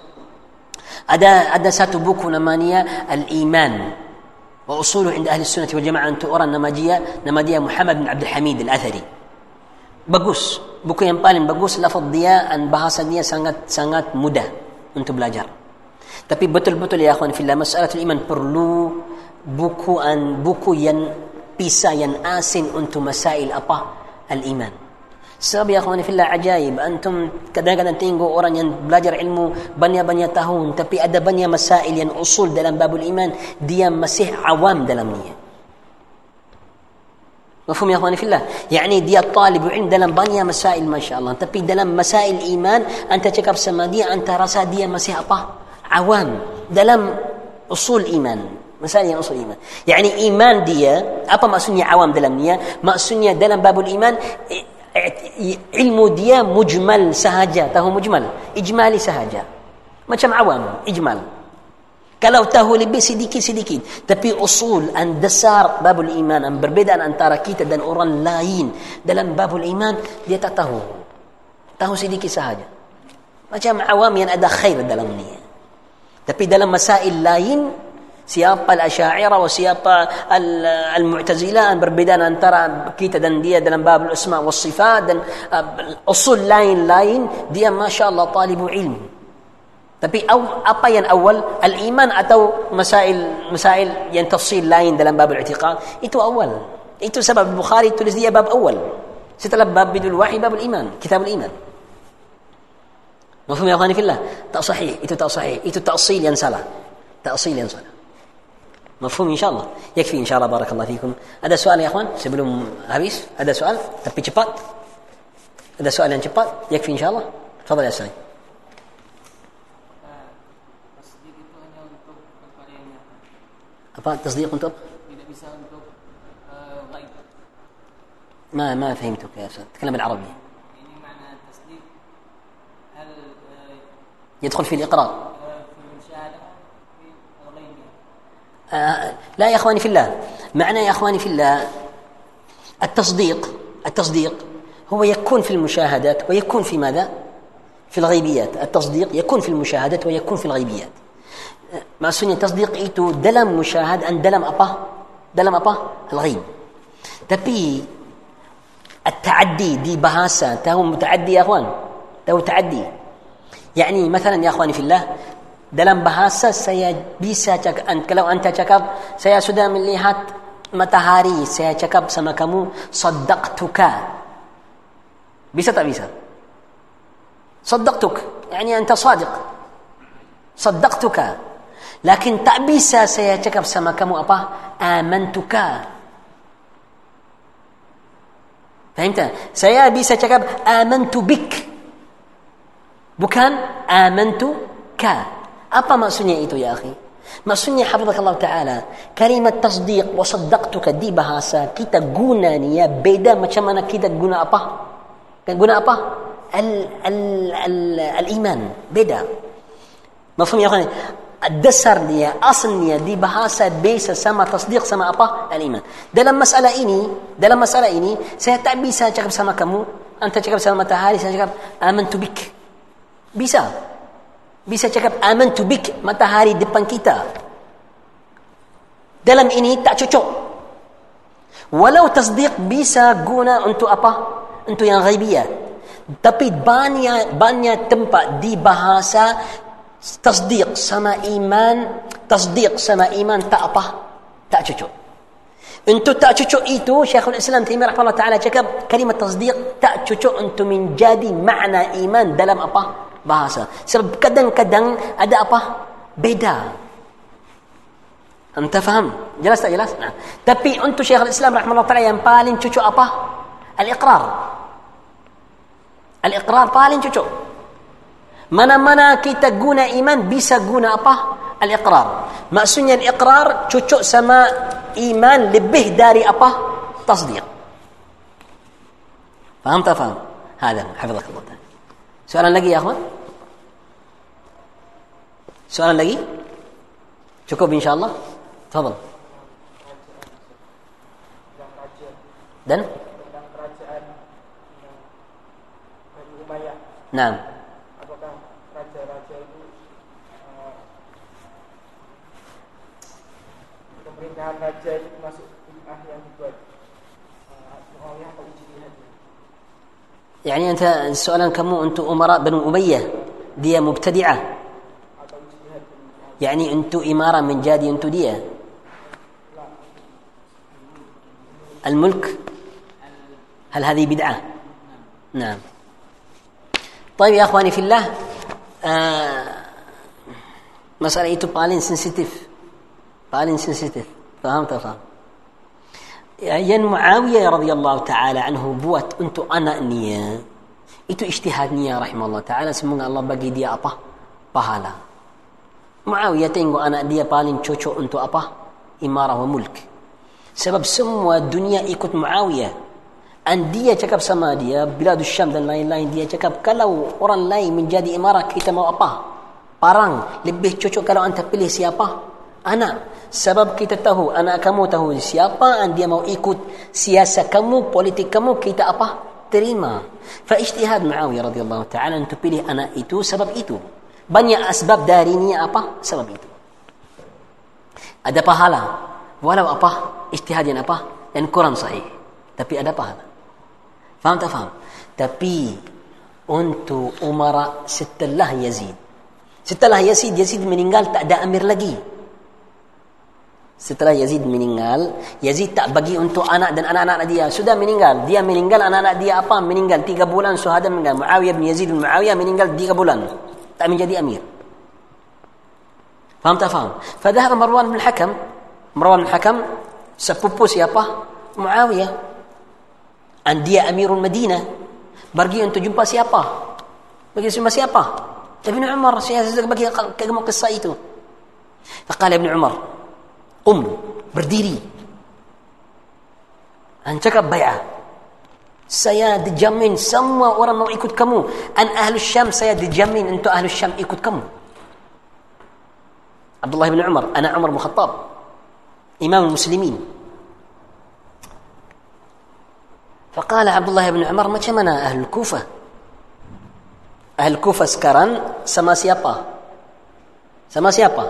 ada ada satu buku namanya al-iman sunnah wal jamaah untuk orang nama dia nama dia Muhammad bin Abdul Hamid al-Athari bagus buku yang paling bagus lafaz dia dan bahasa dia sangat sangat mudah untuk belajar tapi betul-betul ya akhwan fillah masalah iman perlu buku an buku yang pisah yang asin untuk masail apa? Al-iman. Sebab ya khawani fillah ajaib. Antum kadang-kadang tengok orang yang belajar ilmu Banyak-banyak tahun Tapi ada banyak masail yang usul dalam babul iman Dia masih awam dalam dia. Mafum ya khawani fillah? Yani dia talib ilmu dalam banyak masail Masya Allah Tapi dalam masail iman Anta cakap sama dia Anta rasa dia masih apa? Awam Dalam usul iman. Masalah yang usul iman. Yani iman dia Apa maksudnya awam dalam dia? Maksudnya dalam babul iman ilmu dia mujmal sahaja. Tahu mujmal? Ijmali sahaja. Macam awam, ijmal. Kalau tahu lebih sedikit-sedikit. Tapi usul dan dasar babul iman, dan perbedaan antara kita dan orang lain dalam babul iman, dia tak tahu. Tahu sedikit sahaja. Macam awam yang ada khair dalam dia. Tapi dalam masail lain, al-Asy'ariyah wa siapa al-Mu'tazilah berbeda antara kita dan dia dalam bab al-asma wa sifat dan usul lain-lain dia masya-Allah talibu ilmu tapi apa yang awal al-iman atau masail masail yang tafsil lain dalam bab al-i'tiqad itu awal itu sebab Bukhari tulis dia bab awal setelah bab bidul wahyi bab al-iman kitab al-iman مفهوم يا اخواني في الله sahih itu tak sahih itu ta'sil yang salah ta'sil yang salah مفهوم إن شاء الله. يكفي إن شاء الله. بارك الله فيكم. هذا سؤال يا إخوان. sebelum habis ada soal tapi cepat ada soal yang cepat يكفي إن شاء الله. تفضل يا apa تصديق untuk tidak bisa untuk غيب ما ما فهمتك يا أستاذ. تكلم بالعربي يعني معنى تصديق هل يدخل في الإقرار آه لا يا إخواني في الله. معنى يا إخواني في الله التصديق التصديق هو يكون في المشاهدات ويكون في ماذا؟ في الغيبيات. التصديق يكون في المشاهدات ويكون في الغيبيات. maksudnya tasdiq itu dalam musyahadan dalam apa dalam apa الغيب. tapi التعدي دي bahasa tahu متعدي يا إخوان tahu تعدي. يعني مثلا يا إخواني في الله dalam bahasa saya bisa cakap kalau anda cakap saya sudah melihat matahari saya cakap sama kamu saddaqtuka bisa tak bisa saddaqtuk yani anta sadiq saddaqtuka lakin tak bisa saya cakap sama kamu apa amantuka Faham tak? Saya bisa cakap amantu bik. Bukan amantu ka. Apa maksudnya itu ya akhi maksudnya حفظك الله تعالى كلمة تصديق وصدقتك دي bahasa kita guna ni ya beda macam mana kita guna apa guna apa ال ال الايمان بدا مفهوم يا اخواني الدسر دي اصل دي دي bahasa base sama tasdiq sama apa al-iman dalam masalah ini dalam masalah ini saya tak bisa cakap sama kamu anta cakap sama matahari saya cakap amantu bik bisa bisa cakap amantu bik matahari depan kita. Dalam ini tak cocok walau tasdiq bisa guna untuk apa? Untuk yang ghaibiyah tapi banyak banyak tempat di bahasa tasdiq sama iman tasdiq sama iman tak apa? Tak cocok untuk tak cocok itu Syekhul Islam Taimiyah rahimahullah taala cakap kalimat tasdiq tak cocok untuk menjadi makna iman dalam apa bahasa. Sebab kadang-kadang ada apa? Beda. Anda faham? Jelas tak jelas? Nah. Tapi untuk Syekhul Islam rahmatullah ta'ala yang paling cucu apa? Al-Iqrar. Al-Iqrar paling cucu. Mana-mana kita guna iman, bisa guna apa? Al-Iqrar. Maksudnya Al-Iqrar cucu sama iman lebih dari apa? Tasdiq. Faham tak faham? Hada. Hafizullah. Soalan lagi ya, Ahmad? سؤال لقي؟ شكوب إن شاء الله. تفضل. دن؟ نعم. يعني أنت سؤالا كم؟ أنتم أمراء بن أمية. دي مبتدعة. يعني انتو إمارة من جادي انتو دية. الملك؟ هل هذه بدعة؟ نعم. طيب يا أخواني في الله آه، مسألة إيتو بالين سنسيتيف بالين سنسيتيف فهمت فهم ين يعني معاوية رضي الله تعالى عنه بوت انتو أنا نيا إيتو اجتهاد نيا رحمه الله تعالى سمونا الله باقي دي أطه بهالا Muawiyah tengok anak dia paling cocok untuk apa? Imarah wa mulk. Sebab semua dunia ikut Muawiyah dan dia cakap sama dia bila Syam dan lain-lain dia cakap kalau orang lain menjadi imarah kita mau apa? Parang. Lebih cocok kalau anda pilih siapa? Anak. Sebab kita tahu anak kamu tahu siapa dan dia mau ikut siasat kamu politik kamu kita apa? Terima. Fa ijtihad Muawiyah radhiyallahu taala untuk pilih anak itu sebab itu banyak asbab darinya apa sebab itu ada pahala walau apa ijtihad yang apa yang kurang sahih tapi ada pahala Faham tak faham? Tapi untuk umara setelah Yazid. Setelah Yazid, Yazid meninggal tak ada amir lagi. Setelah Yazid meninggal, Yazid tak bagi untuk anak dan anak-anak dia. Sudah meninggal. Dia meninggal, anak-anak dia apa? Meninggal. Tiga bulan suhada meninggal. Muawiyah bin Yazid bin Muawiyah meninggal tiga bulan. Tak menjadi amir. Faham tak faham? Fadahab Marwan bin Hakam. Marwan bin Hakam, sepupu siapa? Muawiyah. Dan dia Amirul Madinah. Pergi untuk jumpa siapa? Pergi jumpa siapa? Ibn Umar. Bagi kamu kisah itu. Faqala Ibn Umar. Qum. Berdiri. Dan cakap bay'ah. Saya dijamin semua orang mau ikut kamu. An ahlu Syam saya dijamin untuk ahlu Syam ikut kamu. Abdullah bin Umar, anak Umar bin Khattab. Imam Muslimin. فقال عبد الله بن عمر macam mana ahli Kufah? Ahli Kufah sekarang sama siapa? Sama siapa?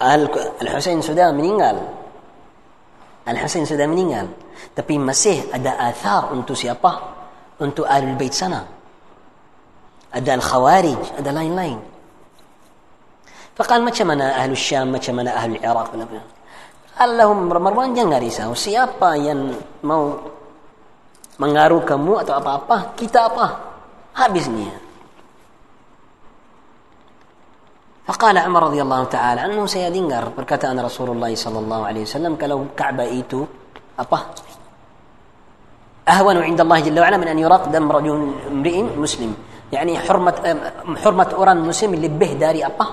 Al-Husain sudah meninggal. Al-Husain sudah meninggal. Tapi masih ada athar untuk siapa? Untuk Ahlul Bait sana. Ada Al-Khawarij, ada lain-lain. Faqal macam mana Ahlul Syam, macam mana Ahlul Iraq. قال لهم مروان jangan risau. Siapa yang mau mengaruh kamu atau apa-apa, kita apa? Habisnya. فقال عمر رضي الله تعالى عنه سيدنجر بركة رسول الله صلى الله عليه وسلم kalau كعبة itu apa أهون عند الله جل وعلا من أن يراق دم رجل امرئ مسلم يعني حرمة حرمة orang مسلم lebih dari apa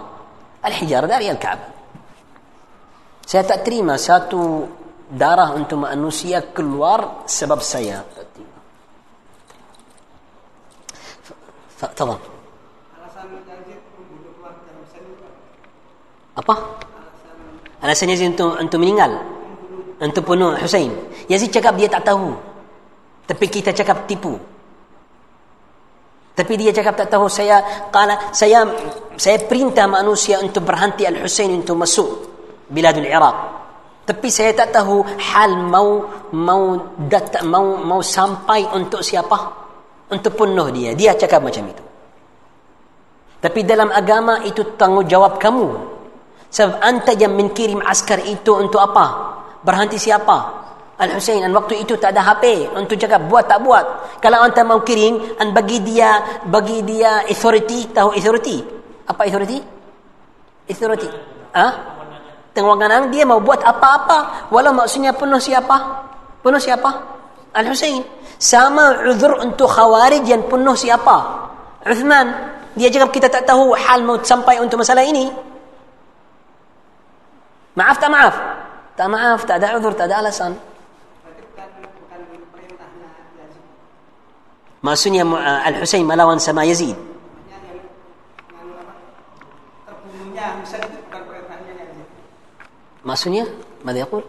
الحجارة داري الكعبة سيتأتريما ساتو داره أنتم أنوسيا كل وار سبب سيا تفضل Apa? Alasan Yazid untuk, untuk meninggal. Untuk bunuh Hussein. Yazid cakap dia tak tahu. Tapi kita cakap tipu. Tapi dia cakap tak tahu saya kala saya saya perintah manusia untuk berhenti Al Hussein untuk masuk biladul Iraq. Tapi saya tak tahu hal mau mau dat mau mau sampai untuk siapa? Untuk bunuh dia. Dia cakap macam itu. Tapi dalam agama itu tanggungjawab kamu Sebab anta yang menkirim askar itu untuk apa? Berhenti siapa? Al-Husain dan waktu itu tak ada HP untuk cakap buat tak buat. Kalau anta mau kirim, an bagi dia bagi dia authority, tahu authority? Apa authority? Authority. Ah? Tengwanan dia mau buat apa-apa walau maksudnya penuh siapa? Penuh siapa? Al-Husain. Sama uzur untuk khawarij yang penuh siapa? Uthman. Dia cakap kita tak tahu hal mau sampai untuk masalah ini. Maaf tak maaf? Tak maaf, tak ada uzur, tak ada alasan. Maksudnya Al-Husain melawan sama Yazid. Maksudnya, ماذا يقول؟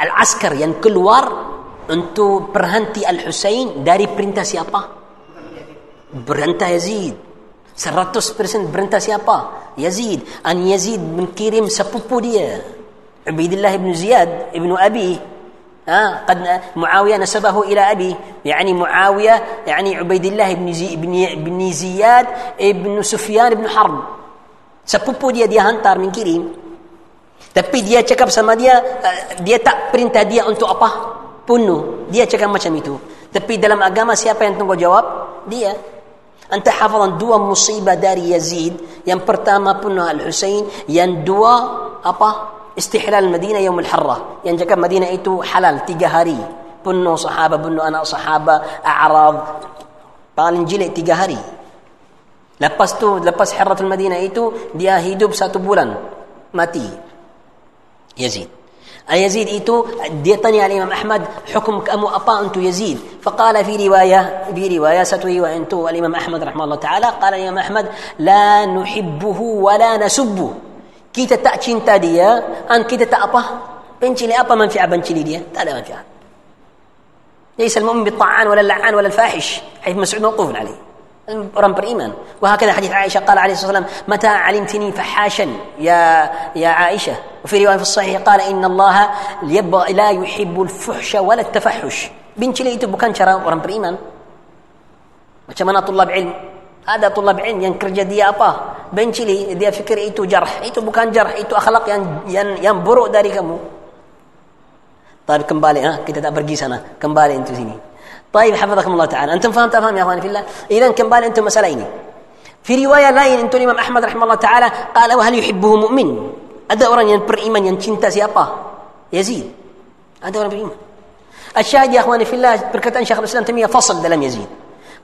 Al-Askar yang keluar untuk berhenti Al-Husain dari perintah siapa? Perintah Yazid. 100% perintah siapa? Yazid. An Yazid mengirim sepupu dia. Ubaidillah ibn Ziyad ibn Abi. Ha, qad Muawiyah nasabahu ila Abi. Yani Muawiyah, yani Ubaidillah ibn Ziyad ibn, ibn Ziyad ibn Sufyan ibn Harb. Sepupu dia dia hantar mengirim. Tapi dia cakap sama dia, eh, dia tak perintah dia untuk apa? Bunuh. Dia cakap macam itu. Tapi dalam agama siapa yang tunggu jawab? Dia. أنت حافظا دوا مصيبة دار يزيد. ين برتاما بنا الحسين. ين دوا أبا استحلال المدينة يوم الحرة. ين جاك مدينة إيتو حلال. تجاهري بنو صحابة بنو أنا صحابة. أعراض. hari lepas tu lepas Harratul Madinah itu dia hidup satu bulan mati Yazid يزيد إيتو ديتني على الإمام أحمد حكم كأمو أطاء أنتو يزيد. فقال في رواية في رواية ستوي وأنتو الإمام أحمد رحمه الله تعالى قال الإمام أحمد لا نحبه ولا نسبه. كي تتأتشين تادية أن كي تتأطه بنشلي أبا منفعة بنشلي دي لا منفعة. ليس المؤمن بالطعان ولا اللعان ولا الفاحش حيث مسعود موقوف عليه. أرام بالإيمان وهكذا حديث عائشة قال عليه الصلاة والسلام متى علمتني فحاشا يا, يا عائشة وفي رواية في الصحيح قال إن الله لا يحب الفحش ولا التفحش بنت لي إتبو كان شراء أرام بالإيمان وشمنا طلاب علم هذا طلاب علم ينكر جدي أبا بنت لي دي فكر إتو جرح إتو بكان جرح إتو أخلاق ين ين ينبرو ذلك طيب كم بالي ها كده تبرجي سنة كمبالي أنتو زيني طيب حفظكم الله تعالى. أنتم فهمت؟ أفهم يا أخواني في الله؟ اذا كم بال أنتم مسألين؟ في رواية لا أنتم الامام أحمد رحمه الله تعالى قال وهل يحبه مؤمن؟ ادى اورن ينبر يعني ايمان ينشنتا يعني سيابا يزيد. ادى اورن بإيمان. الشاهد يا أخواني في الله بركة ان شيخ الإسلام تيمية فصل دلم يزيد.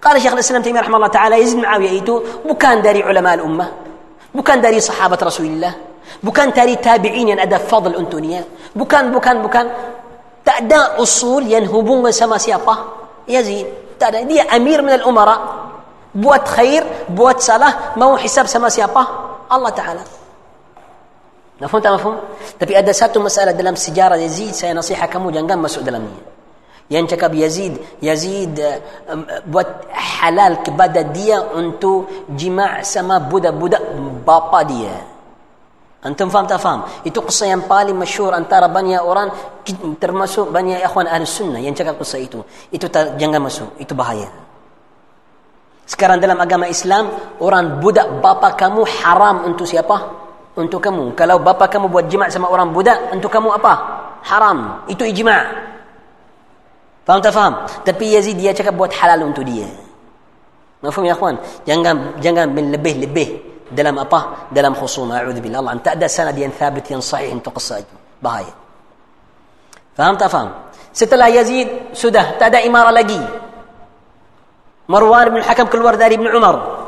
قال شيخ الإسلام تيمية رحمه الله تعالى يزيد معاوية ايتو بكان داري علماء الأمة بكان داري صحابة رسول الله بكان داري تابعين يعني ين ادى فضل انتونيا بكان بكان بكان تأدى أصول ينهبون من سما سيابا Ada dia amir min al-umara buat khair buat salah mau hisab sama siapa Allah Ta'ala Mafhum tak mafhum? Tapi ada satu masalah dalam sejarah Yazid saya nasihat kamu jangan masuk dalamnya. Yang cakap Yazid, Yazid um, buat halal kepada dia untuk jima' sama budak-budak bapa dia. Antum faham tak faham? Itu kisah yang paling masyhur antara banyak orang termasuk banyak ikhwan ahli sunnah yang cakap kisah itu. Itu tak, jangan masuk, itu bahaya. Sekarang dalam agama Islam, orang budak bapa kamu haram untuk siapa? untuk kamu. Kalau bapa kamu buat jima' sama orang budak, untuk kamu apa? Haram. Itu ijma'. Faham tak faham? Tapi Yazid dia cakap buat halal untuk dia. Mafhum ya akhwan? Jangan jangan lebih-lebih دلم أبا دلم خصومة أعوذ بالله الله أن تأدى سند ثابت صحيح تقص بهاي فهمت أفهم ستلها يزيد سده تأدى إمارة لقي مروان بن الحكم كل ورداري بن عمر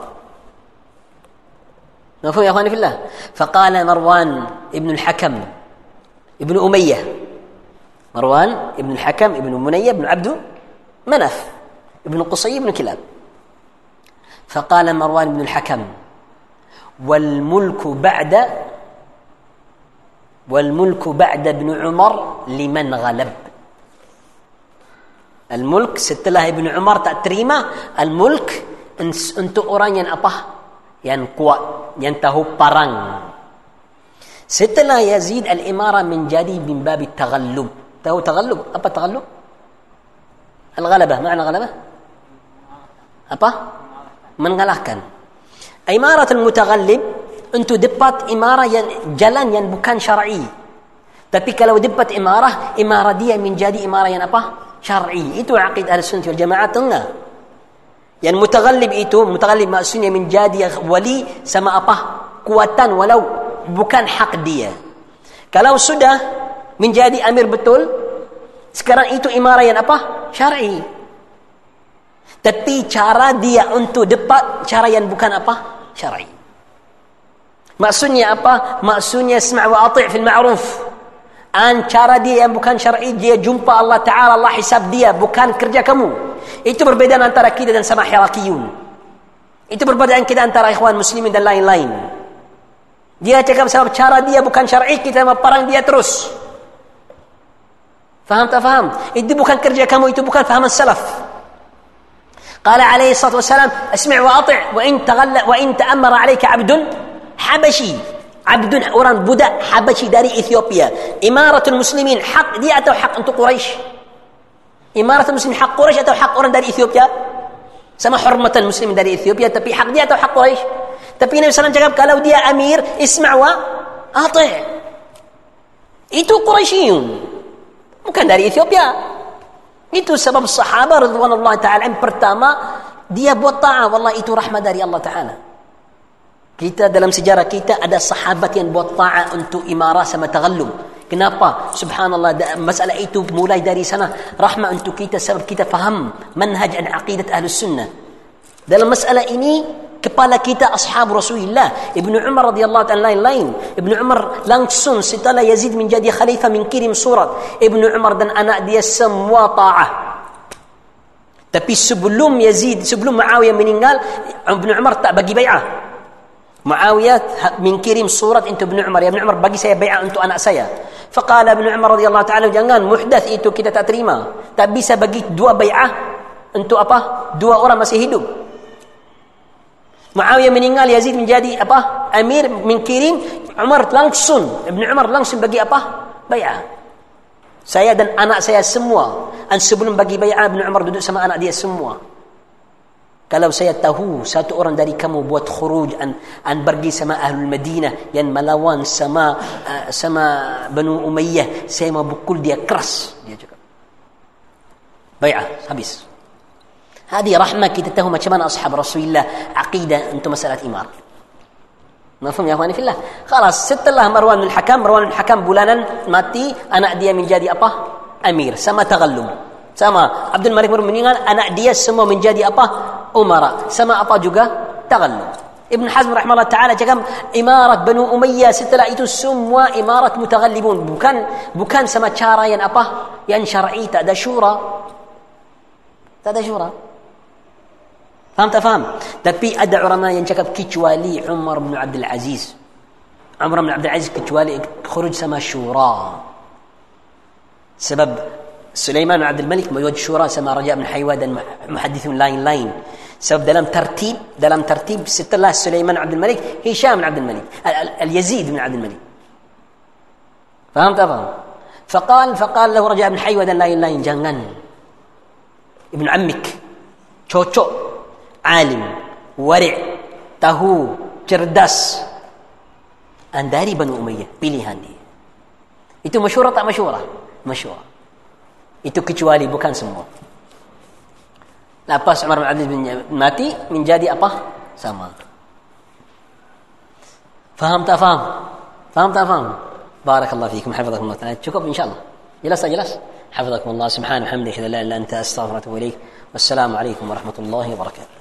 مفهوم يا أخواني في الله فقال مروان بن الحكم ابن أمية مروان بن الحكم ابن منية بن عبد منف ابن قصي بن كلاب فقال مروان بن الحكم والملك بعد والملك بعد ابن عمر لمن غلب الملك ست الله ابن عمر تأتريمة الملك انتو أورانيا أبه yang kuat, yang tahu parang. Setelah Yazid al-Imara menjadi bin babi taghallub. Tahu taghallub? Apa taghallub? Al-ghalabah, makna ghalabah? Apa? Mengalahkan. Imarat al-mutaghallib untuk dapat imarah yang jalan yang bukan syar'i. Tapi kalau dapat imarah, imarah dia menjadi imarah yang apa? Syar'i. Itu aqid al-sunnah wal jamaah tengah. Yang mutaghallib itu, mutaghallib maksudnya menjadi wali sama apa? Kuatan walau bukan hak dia. Kalau sudah menjadi amir betul, sekarang itu imarah yang apa? Syar'i. Tapi cara dia untuk dapat cara yang bukan apa? Syar'i. Maksudnya apa? Maksudnya sma' wa ati' fil ma'ruf. An cara dia yang bukan syar'i dia jumpa Allah Taala Allah hisab dia bukan kerja kamu. Itu perbedaan antara kita dan sama hierakiyun. Itu perbedaan kita antara ikhwan muslimin dan lain-lain. Dia cakap sebab cara dia bukan syar'i kita perang dia terus. Faham tak faham? Itu bukan kerja kamu, itu bukan fahaman salaf. قال عليه الصلاة والسلام اسمع وأطع وإن تغل وإن تأمر عليك عبد حبشي. عبد orang budak حبشي داري اثيوبيا إمارة المسلمين حق dia atau حق untuk قريش إمارة المسلمين حق قريش atau حق orang dari اثيوبيا سما حرمة المسلمين داري اثيوبيا tapi حق dia atau حق قريش tapi النبي صلى الله عليه وسلم kalau dia امير اسمع واطع itu قريشيون mungkin dari اثيوبيا Itu sebab sahabat رضي الله تعالى yang pertama dia buat ta'ah wallah itu rahmat dari Allah taala. Kita dalam sejarah kita ada sahabat yang buat ta'ah untuk imarah sama taghallum. Kenapa? Subhanallah masalah itu mulai dari sana rahmat untuk kita sebab kita faham manhaj dan aqidat ahli sunnah. Dalam masalah ini kepala kita ashab Rasulullah Ibn Umar radhiyallahu ta'ala lain-lain Ibn Umar langsung setelah Yazid menjadi khalifah kirim surat Ibn Umar dan anak dia semua ta'ah tapi sebelum Yazid sebelum Muawiyah meninggal Ibn Umar tak bagi bay'ah Muawiyah mengirim surat untuk Ibn Umar ya Ibn Umar bagi saya bay'ah untuk anak saya ابن عمر رضي الله تعالى jangan muhdath itu kita tak terima tak bisa bagi dua bai'ah untuk apa dua orang masih hidup Muawiyah meninggal Yazid menjadi apa? Amir menkirim Umar langsung Ibn Umar langsung bagi apa? Bai'ah saya dan anak saya semua. Dan sebelum bagi bai'ah Ibn Umar duduk sama anak dia semua. Kalau saya tahu satu orang dari kamu buat khuruj an, an pergi sama ahlul Madinah yang melawan sama uh, sama Banu Umayyah, saya mau pukul dia keras. Dia cakap. Bai'ah habis. هذه رحمة كي تتهم كمان أصحاب رسول الله. عقيدة أنتم مسألة إمارة مفهوم يا أخواني في الله. خلاص ست الله مروان من الحكم مروان من الحكم بولانا ماتي. أنا أدي من جادي أبا أمير. سما تغلم سما عبد الملك مروان من أنا أدي سمو من جادي أبا أمراء. سما أبا جوجا تغلم ابن حزم رحمه الله تعالى جكم إمارة بنو أمية ست لعيت السم وإمارة متغلبون. بكان بكان سما شارا ين أبا ين شرعيت دشورا. تدشورا شورا فهمت؟ أفهم. tapi ada ulama yang cakap kecuali عمر بن عبد العزيز. عمر بن عبد العزيز kecuali خروج سما شورا سبب سليمان عبد الملك موجود شورا سما رجاء بن حيوة محدثون lain-lain. sebab dalam ترتيب dalam ترتيب setelah سليمان عبد الملك هشام بن عبد الملك اليزيد بن عبد الملك. فهمت؟ أفهم. فقال فقال له رجاء بن حيوة lain-lain jangan ابن عمك. تشو تشو عالم ورع تهو جرداس. أنداري بنو أمية بلي هاني. إتو مشورة تا مشورة مشورة إتو كتوالي بوكان سمو لابس عمر بن عبد بن ماتي من جادي أبا سما. فهمت أفهم فهمت أفهم بارك الله فيكم حفظكم الله تعالى. شكرا إن شاء الله. جلس جلس. حفظكم الله. سبحانه وحمده لا إله إلا أنت أستغفرك إليك. والسلام عليكم ورحمة الله وبركاته.